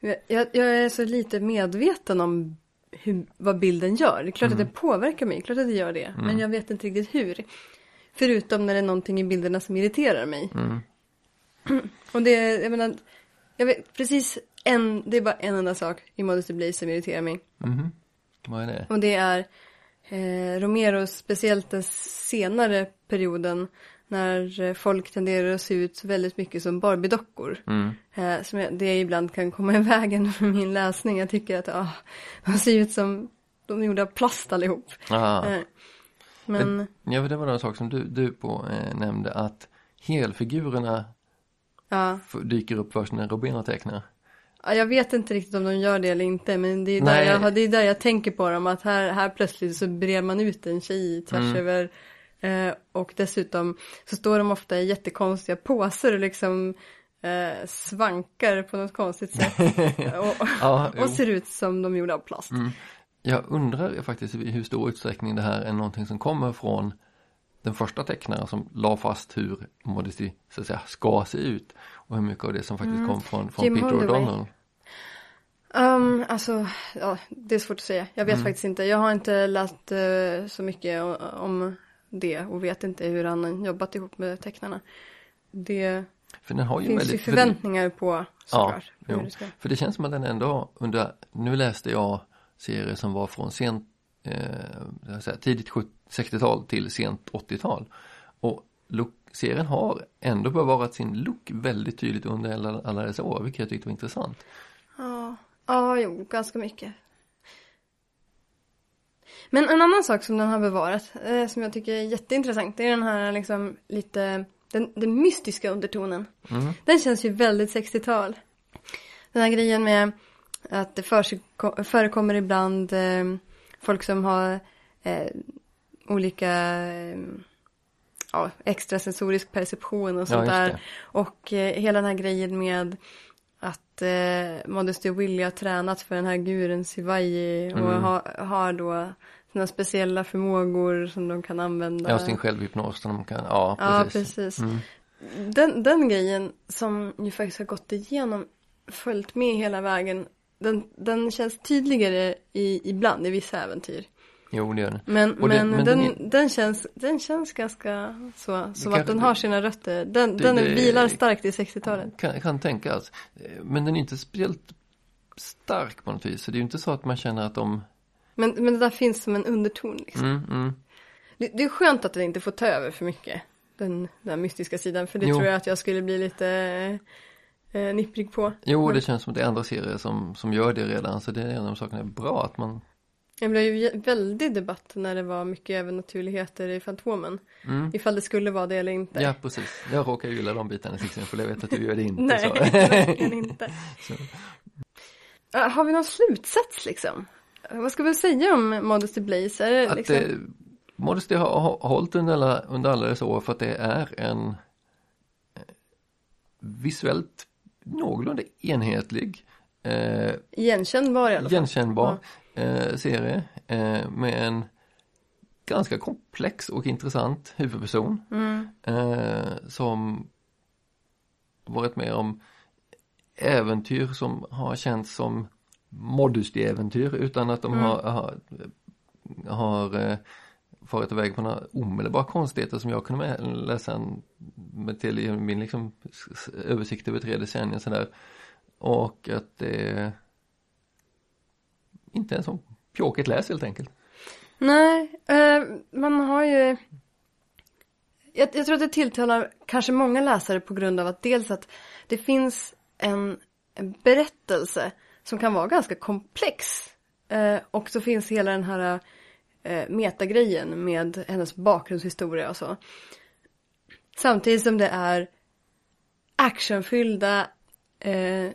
Jag, jag är så lite medveten om hur, vad bilden gör. Det är klart att det påverkar mig, klart att det gör det. Men jag vet inte riktigt hur. Förutom när det är någonting i bilderna som irriterar mig. Mm. Och det, jag menar, jag vet precis en, det är bara en enda sak i Modesty Blaze som irriterar mig. Mhm. Vad är det? Och det är eh, Romero, speciellt den senare perioden när eh, folk tenderar att se ut väldigt mycket som Barbie-dockor. Mm. Eh, som jag, det ibland kan komma i vägen för min läsning. Jag tycker att ah, de ser ut som de är gjorda av plast allihop. Aha. Eh, men Ja, för det var en sak som du, du på eh, nämnde att helfigurerna ja, dyker upp först när Robin tecknar. ja, jag vet inte riktigt om de gör det eller inte. Men det är där, Nej. jag, det är där jag tänker på dem. Att här, här plötsligt så brer man ut en tjej tvärs Mm. över. Eh, och dessutom så står de ofta i jättekonstiga påsar och liksom eh, svankar på något konstigt sätt. och, Ja, och ser ut som de är gjorda av plast. Mm. Jag undrar faktiskt i hur stor utsträckning det här är någonting som kommer från den första tecknaren som la fast hur Modesty så att säga ska se ut och hur mycket av det som faktiskt kom från, från Jim Peter. O'Donnell. Um, alltså, ja, det är svårt att säga. Jag vet Mm. faktiskt inte. Jag har inte läst eh, så mycket om det och vet inte hur han jobbat ihop med tecknarna. Det För den har ju finns ju väldigt, förväntningar på såklart. hur jo. För det känns som att den ändå under, nu läste jag serier som var från sent, eh, säga, tidigt 70 60-tal till sent 80-tal. Och look, serien har ändå bevarat sin look väldigt tydligt under alla, alla dessa år, vilket jag tyckte var intressant. Ja, ja, jo, ganska mycket. Men en annan sak som den har bevarat, eh, som jag tycker är jätteintressant, det är den här liksom lite, den, den mystiska undertonen. Mm. Den känns ju väldigt 60-tal. Den här grejen med att det förekommer ibland eh, folk som har eh, olika eh, ja, extrasensorisk perception och Ja, sånt just där. Och eh, hela den här grejen med att eh, Modesty Willie har tränat för den här guren Sivaji och Mm. har, har då sina speciella förmågor som de kan använda. Ja, sin självhypnos som de kan, ja Ja, precis. precis. Mm. Den, den grejen som ju faktiskt har gått igenom, följt med hela vägen, den, den känns tydligare i, ibland i vissa äventyr. Jo, det gör det. Men, det- men, den, den den, känns, den känns ganska så, som att den har sina rötter. Den, det- den det- vilar starkt i 60-talet. Kan, kan tänkas. Eh, Men den är inte speciellt stark på något vis. Så det är ju inte så att man känner att de, Men, men det där finns som en underton. Liksom. mm, mm. Det, det är skönt att den inte får ta över för mycket. Den, den här mystiska sidan. För det Jo. tror jag att jag skulle bli lite eh, nipprig på. Jo, Men- det känns som att det är andra serier som, som gör det redan. Så det är en av de sakerna bra att man, Det blev ju väldigt debatt när det var mycket övernaturligheter i Fantomen. mm. Ifall det skulle vara det eller inte. Ja, precis. Jag råkar ju gilla de bitarna till exempel. Jag vet att du gör det inte. Nej, verkligen inte. Så. Ja, Har vi någon slutsats liksom? Vad ska vi säga om Modesty Blaze? Är det Att liksom... eh, Modesty har, hållit under alla, under alla dessa år för att det är en eh, visuellt någorlunda enhetlig eh, Igenkännbar i alla fall. igenkännbar eh, serie eh, med en ganska komplex och intressant huvudperson Mm. eh, som varit med om äventyr som har känts som Modesty-äventyr utan att de Mm. har, har, har eh, farit iväg på några omedelbara konstigheter som jag kunde läsa en, med till min liksom översikt över tre decennier sådär. Och att det inte en så pjåkigt läs helt enkelt. Nej, eh, man har ju... Jag, jag tror att det tilltalar kanske många läsare på grund av att dels att det finns en, en berättelse som kan vara ganska komplex. Eh, och så finns hela den här eh, metagrejen med hennes bakgrundshistoria och så. Samtidigt som det är actionfyllda eh,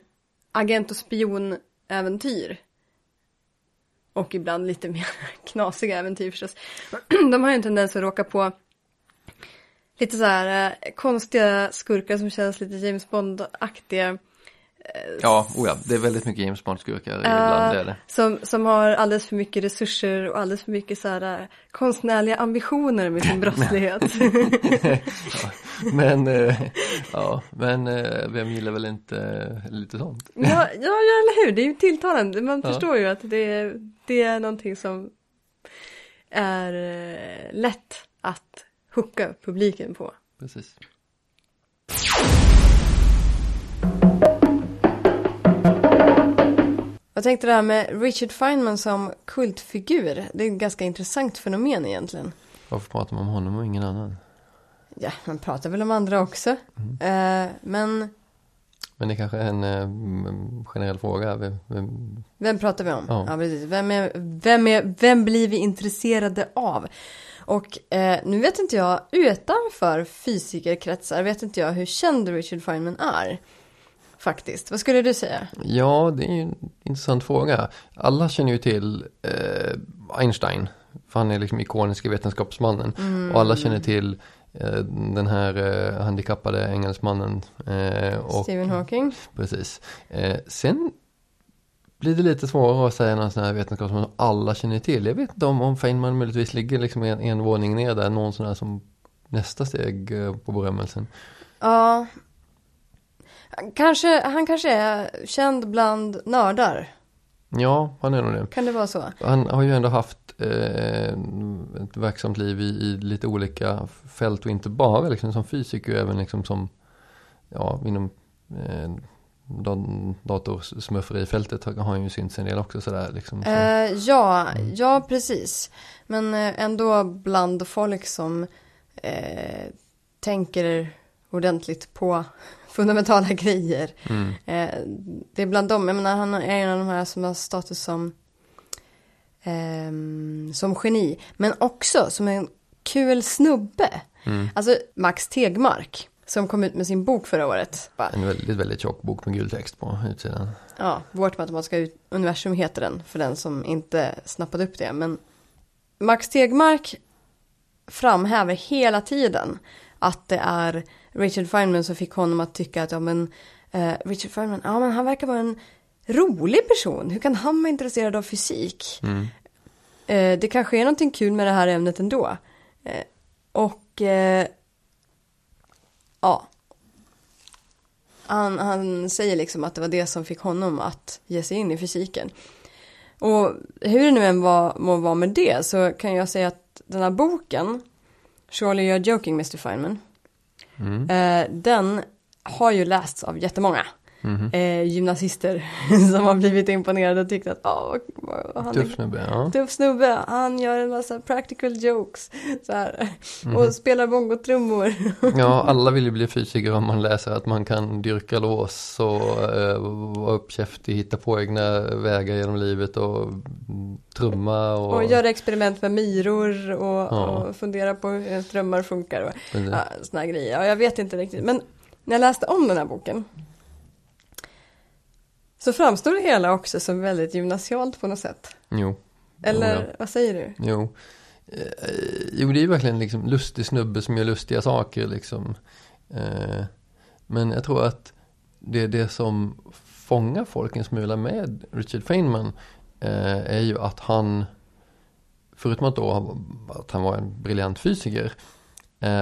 agent och spionäventyr. Och ibland lite mer knasiga äventyr förstås. De har ju en tendens att råka på lite så här eh, konstiga skurkar som känns lite James Bond-aktiga. Ja, oh ja, det är väldigt mycket James Bond-skurkar ibland, det är det. Som, som har alldeles för mycket resurser och alldeles för mycket så här eh, konstnärliga ambitioner med sin brottslighet. Men, eh, ja, men eh, vem gillar väl inte eh, lite sånt? ja, ja, ja, eller hur? Det är ju tilltalande. Man Ja. förstår ju att det, det är någonting som är eh, lätt att hooka publiken på. Precis. Jag tänkte det här med Richard Feynman som kultfigur. Det är ett ganska intressant fenomen egentligen. Varför pratar man om honom och ingen annan? Ja, man pratar väl om andra också. Eh, men Men det kanske är en mm, generell fråga. Vem, vem, vem pratar vi om? Ja. precis. Vem, är, vem, är, vem blir vi intresserade av? Och eh, nu vet inte jag, utanför fysikerkretsar vet inte jag hur känd Richard Feynman är. Faktiskt. Vad skulle du säga? ja, det är ju en intressant fråga. Alla känner ju till eh, Einstein. För han är liksom ikoniska vetenskapsmannen. Och alla känner till eh, den här eh, handikappade engelsmannen. Eh, och, Stephen Hawking? Precis. Eh, sen blir det lite svårare att säga någon sån här vetenskapsman som alla känner till. Jag vet inte om, om Feynman möjligtvis ligger liksom en, en våning ner där, någon sån här som nästa steg eh, på berömmelsen. Ja. Kanske, han kanske är känd bland nördar. Ja, han är nog det. Kan det vara så? Han har ju ändå haft eh, ett verksamt liv i, i lite olika fält och inte bara liksom som fysiker, även liksom som, ja, inom eh, dat- datorsmurferifältet har han ju synts en del också sådär liksom. Så. Eh, ja, ja precis. Men eh, ändå bland folk som eh, tänker ordentligt på fundamentala grejer. Mm. Eh, det är bland dem, jag menar han är en av de här som har status som ehm, som geni. Men också som en kul snubbe. Mm. Alltså Max Tegmark som kom ut med sin bok förra året. En väldigt, väldigt tjock bok med gul text på utsidan. Ja, Vårt matematiska universum heter den för den som inte snappade upp det. Men Max Tegmark framhäver hela tiden att det är Richard Feynman som fick honom att tycka att ja, men, eh, Richard Feynman, ja men han verkar vara en rolig person. Hur kan han vara intresserad av fysik? Mm. Eh, det kanske är någonting kul med det här ämnet ändå. Eh, och eh, ja. Han, han säger liksom att det var det som fick honom att ge sig in i fysiken. Och hur det nu än var, må vara med det så kan jag säga att den här boken, Surely You're Joking Mr. Feynman, Mm. eh, den har ju lästs av jättemånga Mhm. eh, gymnasister som har blivit imponerade och tyckt att oh, han Tuff snubbe, ja. tuff snubbe, han gör en massa practical jokes så här, Mhm. och spelar bongotrummor. Ja, alla vill ju bli fysiker om man läser att man kan dyrka lås och eh, vara uppkäftig, hitta på egna vägar genom livet och mm, trumma och... Och göra experiment med myror och, Ja. och fundera på hur ens drömmar funkar och ja, såna grejer. Ja, jag vet inte riktigt, men när jag läste om den här boken så framstår det hela också som väldigt gymnasialt på något sätt. Jo. Eller Jo, ja. vad säger du? Jo. Eh, jo, det är ju verkligen liksom lustig snubbe som gör lustiga saker liksom. Eh, men jag tror att det är det som fångar folk en smula med Richard Feynman eh, är ju att han, förutom att då att han var en briljant fysiker,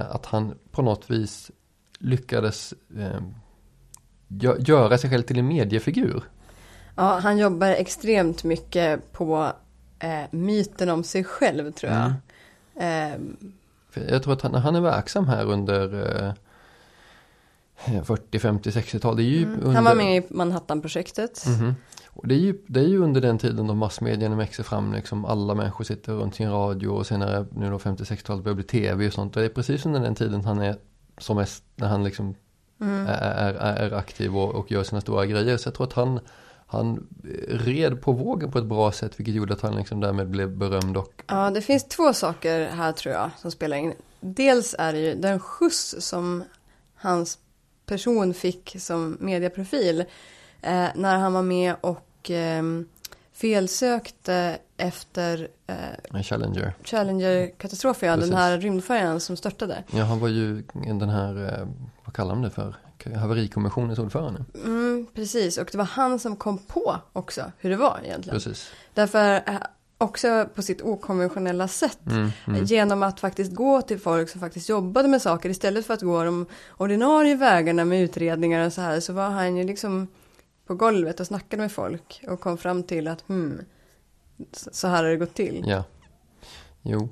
att han på något vis lyckades göra sig själv till en mediefigur. Ja, han jobbar extremt mycket på eh, myten om sig själv tror jag. Mm. Eh, Jag tror att han, han är verksam här under eh, 40, 50, 60-tal. Det är ju under... Mm. Han var med i Manhattan-projektet. Mhm. Och det, är ju, det är ju under den tiden då massmedierna växer fram, liksom alla människor sitter runt sin radio och senare nu då 50-60-talet börjar bli tv och sånt. Och det är precis under den tiden han är som mest, när han liksom Mm. är, är, aktiv och, och gör sina stora grejer. Så jag tror att han, han red på vågen på ett bra sätt vilket gjorde att han liksom därmed blev berömd och Ja, det finns två saker här tror jag som spelar in. Dels är det ju den skjuts som hans person fick som medieprofil eh, när han var med och eh, felsökte efter eh, en Challenger. Challenger-katastrofen, ja, den här rymdfärjan som störtade. Ja, han var ju den här, eh, vad kallar de det för, haverikommissionens ordförande. Mm, precis, och det var han som kom på också hur det var egentligen. Precis. Därför eh, också på sitt okonventionella sätt. Mm, mm. Genom att faktiskt gå till folk som faktiskt jobbade med saker istället för att gå de ordinarie vägarna med utredningar och så här så var han ju liksom på golvet och snackade med folk och kom fram till att hmm, så så här har det gått till. Ja. Jo.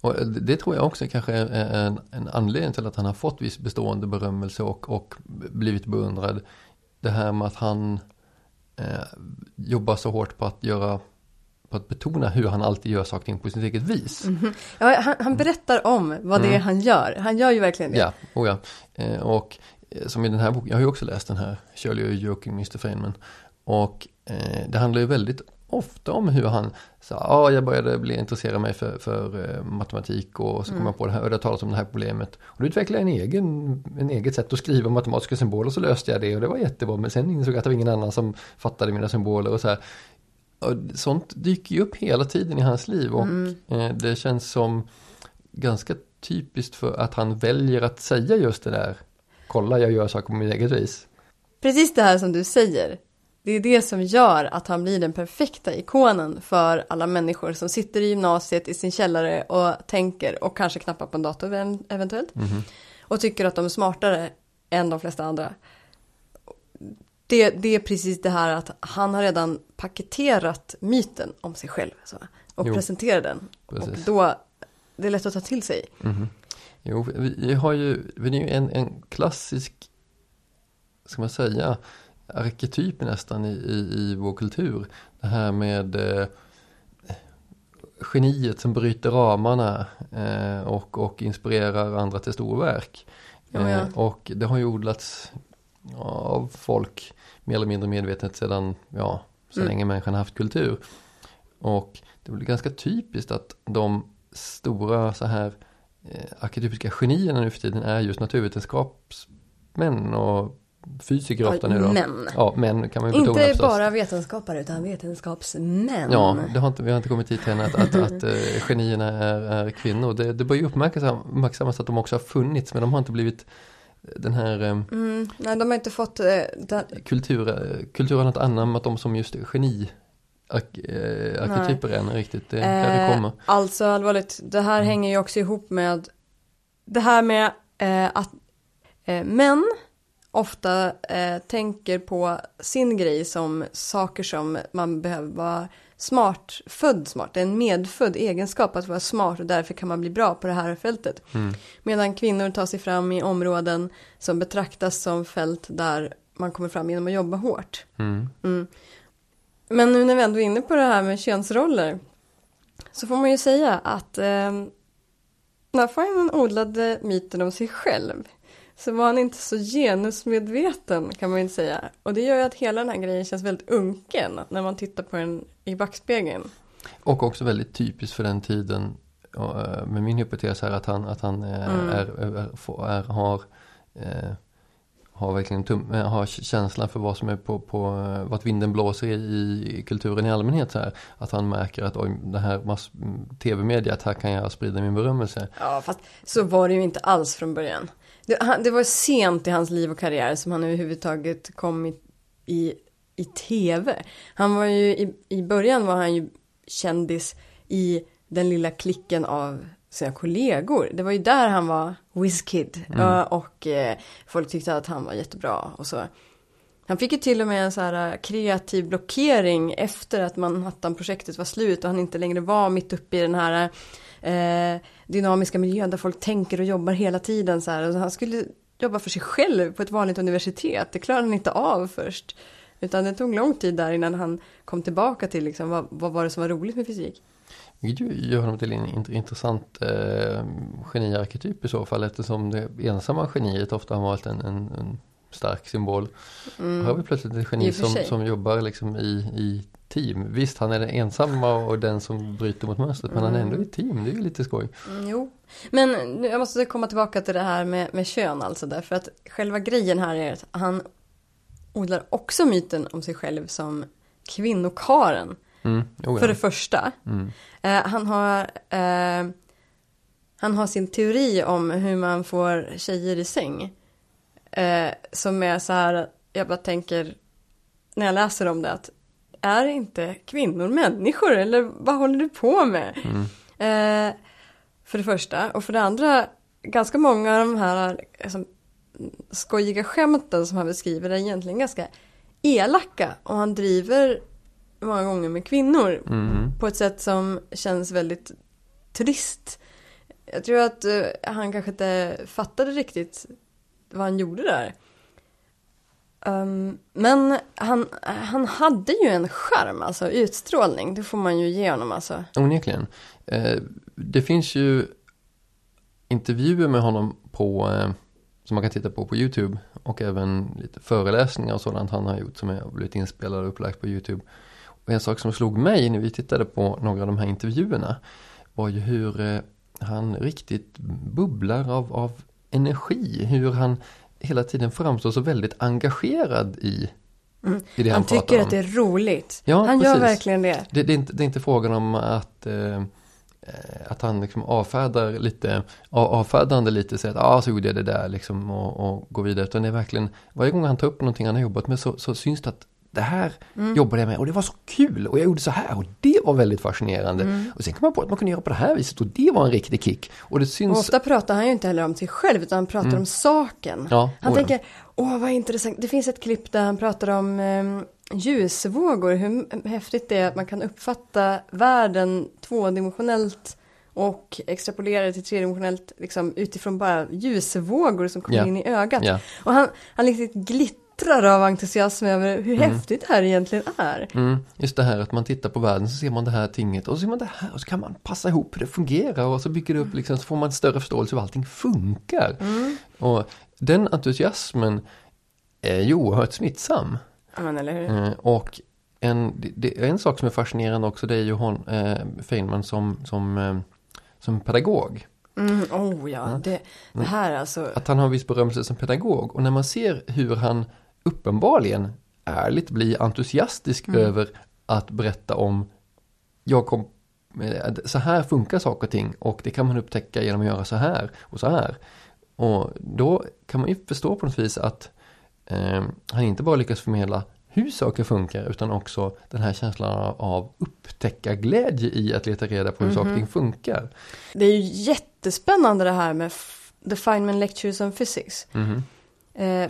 Och det det tror jag också kanske är en, en anledning till att han har fått viss bestående berömmelse och, och blivit beundrad. Det här med att han eh, jobbar så hårt på att göra på att betona hur han alltid gör saker på sitt eget vis. Ja, han, han berättar om vad det är Mm. han gör. Han gör ju verkligen det. Ja, oh ja. Eh, och eh, som i den här boken, jag har ju också läst den här, Shirley och Joking, Mr. Feynman. Och eh, det handlar ju väldigt ofta om hur han sa, ja ah, jag började bli intresserad mig för, för eh, matematik och så kom jag på det här och det har talats om det här problemet. Och då utvecklade jag en egen, en eget sätt att skriva matematiska symboler och så löste jag det och det var jättebra. Men sen insåg jag att det var ingen annan som fattade mina symboler och så här. Och sånt dyker ju upp hela tiden i hans liv och eh, det känns som ganska typiskt för att han väljer att säga just det där. Kolla, jag gör saker på mitt eget vis. Precis det här som du säger. Det är det som gör att han blir den perfekta ikonen för alla människor som sitter i gymnasiet i sin källare och tänker och kanske knappar på en dator ev- eventuellt. Och tycker att de är smartare än de flesta andra. Det, det är precis det här att han har redan paketerat myten om sig själv så, och Jo. presenterar den. Och Precis. då, det är lätt att ta till sig. Jo, vi vi har ju, vi är ju en, en klassisk, ska man säga, arketyp nästan i, i, i vår kultur. Det här med eh, geniet som bryter ramarna eh, och, och inspirerar andra till storverk. Ja, ja. Eh, och det har ju odlats av folk mer eller mindre medvetet sedan, ja, så Mm. länge människan har haft kultur. Och det blir ganska typiskt att de stora så här eh, arketypiska genierna nu för tiden är just naturvetenskapsmän och fysiker ofta nu då. Män. Ja, män kan man ju betona Inte förstås. bara vetenskapare utan vetenskapsmän. Ja, det har inte, vi har inte kommit dit än att, att, att eh, genierna är, är kvinnor. Det, det bör ju uppmärksammas att de också har funnits men de har inte blivit den här eh, Mm, nej, de har inte fått eh, den, kultur, eh, kulturen att anammat dem som just geni ark, eh, arketyper än riktigt. Det kanske kommer. Alltså allvarligt, det här hänger ju också ihop med det här med eh, att eh, män ofta eh, tänker på sin grej som saker som man behöver vara smart, född smart. Det är en medfödd egenskap att vara smart och därför kan man bli bra på det här fältet. Medan kvinnor tar sig fram i områden som betraktas som fält där man kommer fram genom att jobba hårt. Mm. Mm. Men nu när vi ändå är inne på det här med könsroller så får man ju säga att eh, när Feynman odlade myten om sig själv så var han inte så genusmedveten kan man ju inte säga. Och det gör ju att hela den här grejen känns väldigt unken när man tittar på den i backspegeln. Och också väldigt typiskt för den tiden eh, med min hypotes här att han, att han eh, Mm. är, är, är, har eh, har verkligen tum, har känslan för vad som är på, på vart vinden blåser i, i kulturen i allmänhet så här. Att han märker att oj, det här mass, mm, tv-mediet, här kan jag sprida min berömmelse. Ja, fast så var det ju inte alls från början. Det, han, det var sent i hans liv och karriär som han överhuvudtaget kom i, i, i tv. Han var ju, i, i början var han ju kändis i den lilla klicken av sina kollegor. Det var ju där han var whizkid. Ja, Och eh, folk tyckte att han var jättebra och så. Han fick ju till och med en så här eh, kreativ blockering efter att Manhattan-projektet var slut och han inte längre var mitt uppe i den här eh, dynamiska miljön där folk tänker och jobbar hela tiden så här. Han skulle jobba för sig själv på ett vanligt universitet. Det klarade han inte av först. Utan det tog lång tid där innan han kom tillbaka till liksom, vad, vad var det som var roligt med fysik. Vilket gör honom till en intressant eh, geniarketyp i så fall eftersom det ensamma geniet ofta har varit en, en, en stark symbol. Mm. Här har vi plötsligt ett geni som, som jobbar liksom i, i team. Visst, han är den ensamma och den som bryter mot mönstret men mm. han är ändå i team, det är ju lite skoj. Mm, jo, men jag måste komma tillbaka till det här med, med kön alltså därför att själva grejen här är att han odlar också myten om sig själv som kvinnokaren. Mm, för det första. Mm. Eh, han, har, eh, han har sin teori om hur man får tjejer i säng. Eh, som är så här, jag bara tänker när jag läser om det att är inte kvinnor människor eller vad håller du på med? Mm. Eh, för det första och för det andra ganska många av de här alltså, skojiga skämten som han beskriver är egentligen ganska elaka och han driver många gånger med kvinnor mm. på ett sätt som känns väldigt trist. Jag tror att uh, han kanske inte fattade riktigt vad han gjorde där. Um, men han, han hade ju en charm, alltså utstrålning, det får man ju ge honom alltså. Onekligen. Eh, det finns ju intervjuer med honom på, eh, som man kan titta på på YouTube och även lite föreläsningar och sådant han har gjort som har blivit inspelade och upplagt på YouTube. Och en sak som slog mig när vi tittade på några av de här intervjuerna var ju hur eh, han riktigt bubblar av, av energi, hur han hela tiden framstår så väldigt engagerad i, mm. han, han tycker att det är roligt. Ja, han precis. gör verkligen det. Det, det, är inte, det är inte frågan om att eh, att han liksom avfärdar lite, avfärdande lite, säger att ah, så gjorde jag det där liksom och, och går vidare. Utan det är verkligen, varje gång han tar upp någonting han har jobbat med så, så syns det att det här mm. jobbade jag med och det var så kul och jag gjorde så här och det var väldigt fascinerande. Mm. Och sen kom man på att man kunde göra på det här viset och det var en riktig kick. Och det syns... Och ofta pratar han ju inte heller om sig själv utan han pratar mm. om saken. Ja, han tänker, åh vad intressant, det finns ett klipp där han pratar om eh, ljusvågor, hur häftigt det är att man kan uppfatta världen tvådimensionellt och extrapolera det till tredimensionellt liksom, utifrån bara ljusvågor som kommer yeah. in i ögat. Yeah. Och han, han liksom glittrar av entusiasm över hur mm. häftigt det här egentligen är. Mm. Just det här att man tittar på världen så ser man det här tinget och så ser man det här och så kan man passa ihop hur det fungerar och så bygger det upp liksom så får man större förståelse hur allting funkar. Mm. Och den entusiasmen är ju oerhört smittsam. Ja, men eller hur. Eh, och en, det, en sak som är fascinerande också det är ju hon, eh, Feynman som, som, eh, som pedagog. Mm, oh ja, det, det här alltså. Att han har en viss berömmelse som pedagog och när man ser hur han uppenbarligen ärligt bli entusiastisk mm. över att berätta om jag kom, så här funkar saker och ting och det kan man upptäcka genom att göra så här och så här. Och då kan man ju förstå på något vis att eh, han inte bara lyckas förmedla hur saker funkar utan också den här känslan av upptäckarglädje i att leta reda på hur mm -hmm. saker och ting funkar. Det är ju jättespännande det här med The Feynman Lectures on Physics. Mm -hmm. Eh,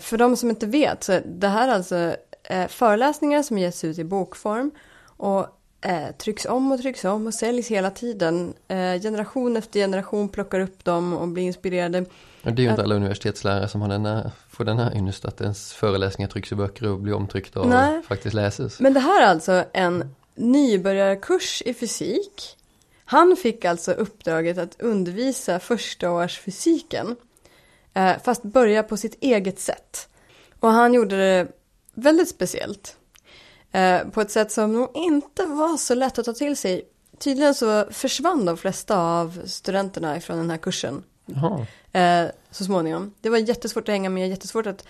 för de som inte vet, så det här är alltså eh, föreläsningar som ges ut i bokform och eh, trycks om och trycks om och säljs hela tiden. Eh, generation efter generation plockar upp dem och blir inspirerade. det är ju inte alla universitetslärare som har denna, får den här ynnest att ens föreläsningar trycks i böcker och blir omtryckta och Nej. faktiskt läses. Men det här är alltså en nybörjarkurs i fysik. Han fick alltså uppdraget att undervisa första års fysiken. Eh, fast börja på sitt eget sätt. Och han gjorde det väldigt speciellt. Eh, på ett sätt som nog inte var så lätt att ta till sig. Tydligen så försvann de flesta av studenterna ifrån den här kursen. Eh, så småningom. Det var jättesvårt att hänga med, jättesvårt att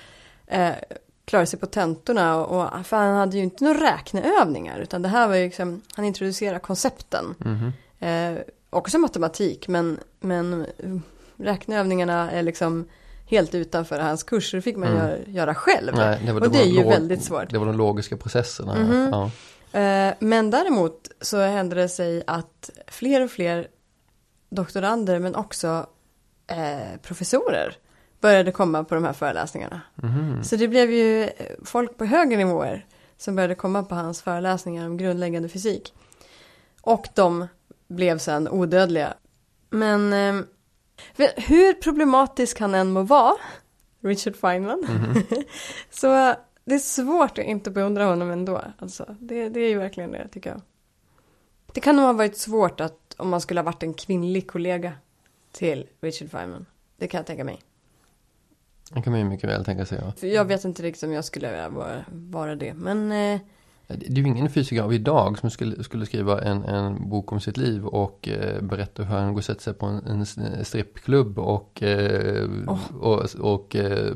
klara sig på tentorna. Och, för han hade ju inte några räkneövningar. Utan det här var ju liksom, han introducerade koncepten. Mm -hmm. också matematik, men, men räkneövningarna är liksom helt utanför hans kurser. Det fick man mm. göra, göra själv. Nej, det var, och det, det är ju väldigt svårt. Det var de logiska processerna. Mm -hmm. ja. Eh, men däremot så hände det sig att fler och fler doktorander men också eh, professorer började komma på de här föreläsningarna. Mm. Så det blev ju folk på högre nivåer som började komma på hans föreläsningar om grundläggande fysik. Och de blev sen odödliga Men eh, hur problematisk han än må vara, Richard Feynman, så det är svårt att inte beundra honom ändå. Alltså, det, det är ju verkligen det tycker jag. Det kan nog ha varit svårt att om man skulle ha varit en kvinnlig kollega till Richard Feynman. Det kan jag tänka mig. Det kan man ju mycket väl tänka sig. Ja. För jag vet inte riktigt om jag skulle vara, vara det. Men eh, Det är ju ingen fysiker av idag som skulle, skulle skriva en, en bok om sitt liv och eh, berätta hur han går och sätter sig på en, en strippklubb och, eh, Åh. och, och eh,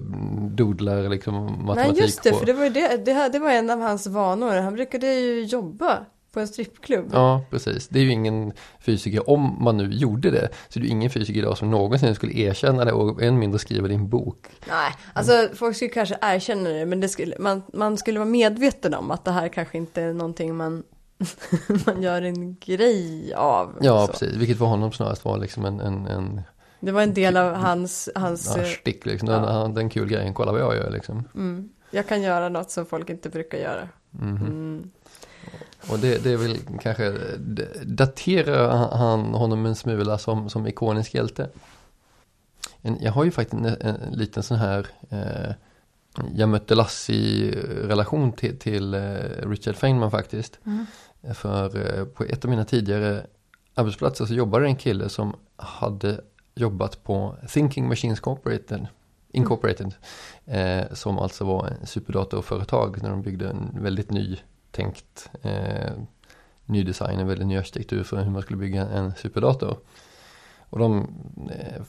dodlar liksom matematik nej just det, på. för det var ju det, det, här- det var en av hans vanor. Han brukade ju jobba på en strippklubb. Ja, precis. Det är ju ingen fysiker, om man nu gjorde det, så är det ju ingen fysiker idag som någonsin skulle erkänna det och än mindre skriva det i en bok. Nej, alltså folk skulle kanske erkänna det, men det skulle, man, man skulle vara medveten om att det här kanske inte är någonting man, man gör en grej av. Ja, så. precis. Vilket för honom snarast var liksom en, en, en Det var en del av hans, hans ja, eh, stick liksom. ja. Den, den kul grejen, kolla vad jag gör liksom. mm, jag kan göra något som folk inte brukar göra. Mhm. Mm. Och det, det är väl kanske, daterar han- honom en smula som, som ikonisk hjälte. En, jag har ju faktiskt en, en, en liten sån här eh, jag mötte Lassie-relation till, till eh, Richard Feynman faktiskt. Mm. För eh, på ett av mina tidigare arbetsplatser så jobbade en kille som hade jobbat på Thinking Machines Corporated, Incorporated. Eh, som alltså var en superdatorföretag när de byggde en väldigt ny tänkt eh, ny design, en väldigt ny arkitektur för hur man skulle bygga en superdator. Och de eh,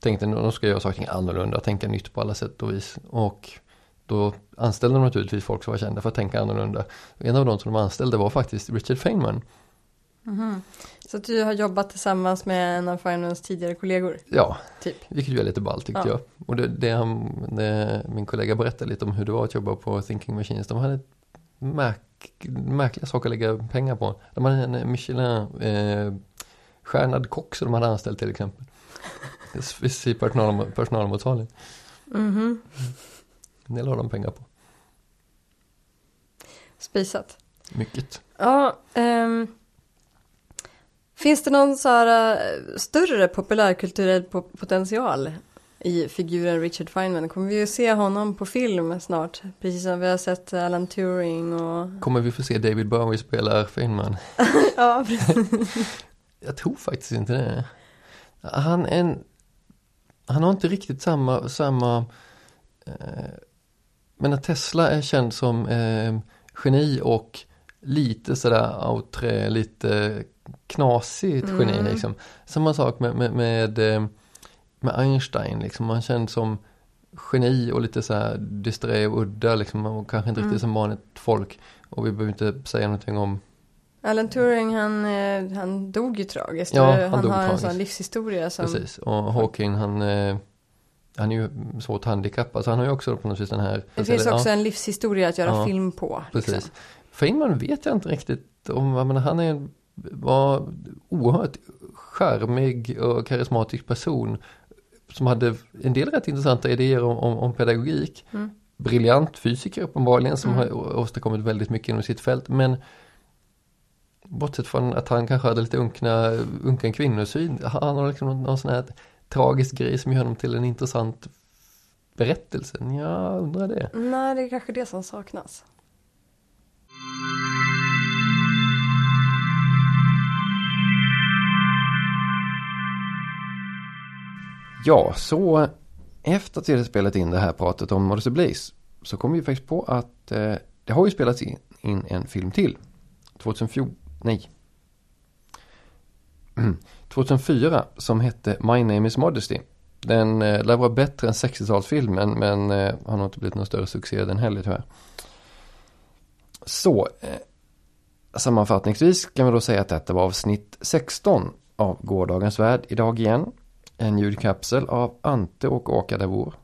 tänkte att de ska göra saker annorlunda, tänka nytt på alla sätt och vis. Och då anställde de naturligtvis folk som var kända för att tänka annorlunda. Och en av de som de anställde var faktiskt Richard Feynman. Mhm. Så du har jobbat tillsammans med en av Feynmans tidigare kollegor? Ja, Typ. vilket ju är lite ballt tyckte Ja. jag. Och det, det, han, det min kollega berättade lite om hur det var att jobba på Thinking Machines. De hade märk, märkliga saker att lägga pengar på. De hade en Michelin eh, kock som de hade anställt till exempel. I personal, personalmottagning. Mhm. Det la de pengar på. Spisat. Mycket. Ja, ehm, finns det någon så här eh, större populärkulturell po- potential i figuren Richard Feynman? Kommer vi att se honom på film snart? Precis som vi har sett Alan Turing och... Kommer vi få se David Bowie spela Feynman? ja, precis. Jag tror faktiskt inte det. Han är en, han har inte riktigt samma, samma eh, men att Tesla är känd som eh, geni och lite sådär outré, lite knasigt geni Mm. liksom. Samma sak med, med, med, eh, med Einstein liksom, man känd som geni och lite så här disträ och udda liksom, och kanske inte Mm. riktigt som vanligt folk. Och vi behöver inte säga någonting om Alan Turing, han, eh, han dog ju tragiskt. Ja, han han dog har en tragiskt. sån livshistoria som... Precis, och Hawking han, eh, han är ju svårt handikappad så han har ju också på något vis den här Det finns ja, också en livshistoria att göra Ja, film på. Precis. Liksom. Feynman vet jag inte riktigt om, menar, han är en, var oerhört charmig och karismatisk person som hade en del rätt intressanta idéer om, om, om pedagogik. Mm. Briljant fysiker uppenbarligen som Mm. har åstadkommit väldigt mycket inom sitt fält men bortsett från att han kanske hade lite unkna, unken kvinnosyn, han har liksom någon, sån här tragisk grej som gör honom till en intressant berättelse. Jag undrar det. Nej, det är kanske det som saknas. Ja, så efter att vi hade spelat in det här pratet om Modesty Blaze så kom vi faktiskt på att eh, det har ju spelats in, in en film till. 2014, nej. 2004 som hette My Name Is Modesty. Den eh, lär vara bättre än 60-talsfilmen men eh, har nog inte blivit någon större succé den heller tyvärr. Så, eh, sammanfattningsvis kan vi då säga att detta var avsnitt 16 av Gårdagens Värld idag igen. En ljudkapsel av Ante och Åka Davor.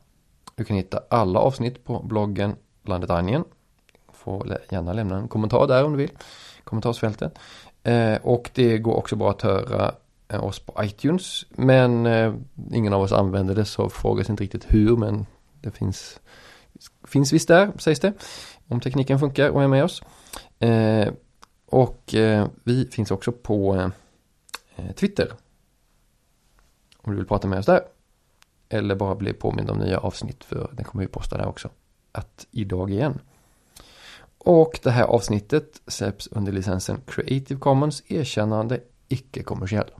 Du kan hitta alla avsnitt på bloggen Landet Anjen. Får gärna lämna en kommentar där om du vill. Kommentarsfältet. Eh, och det går också bra att höra eh, oss på iTunes. Men eh, ingen av oss använder det så frågas inte riktigt hur men det finns, finns visst där sägs det. Om tekniken funkar och är med oss. Och vi finns också på Twitter om du vill prata med oss där. Eller bara bli påmind om nya avsnitt för den kommer vi posta där också. Att idag igen. Och det här avsnittet släpps under licensen Creative Commons erkännande icke-kommersiell.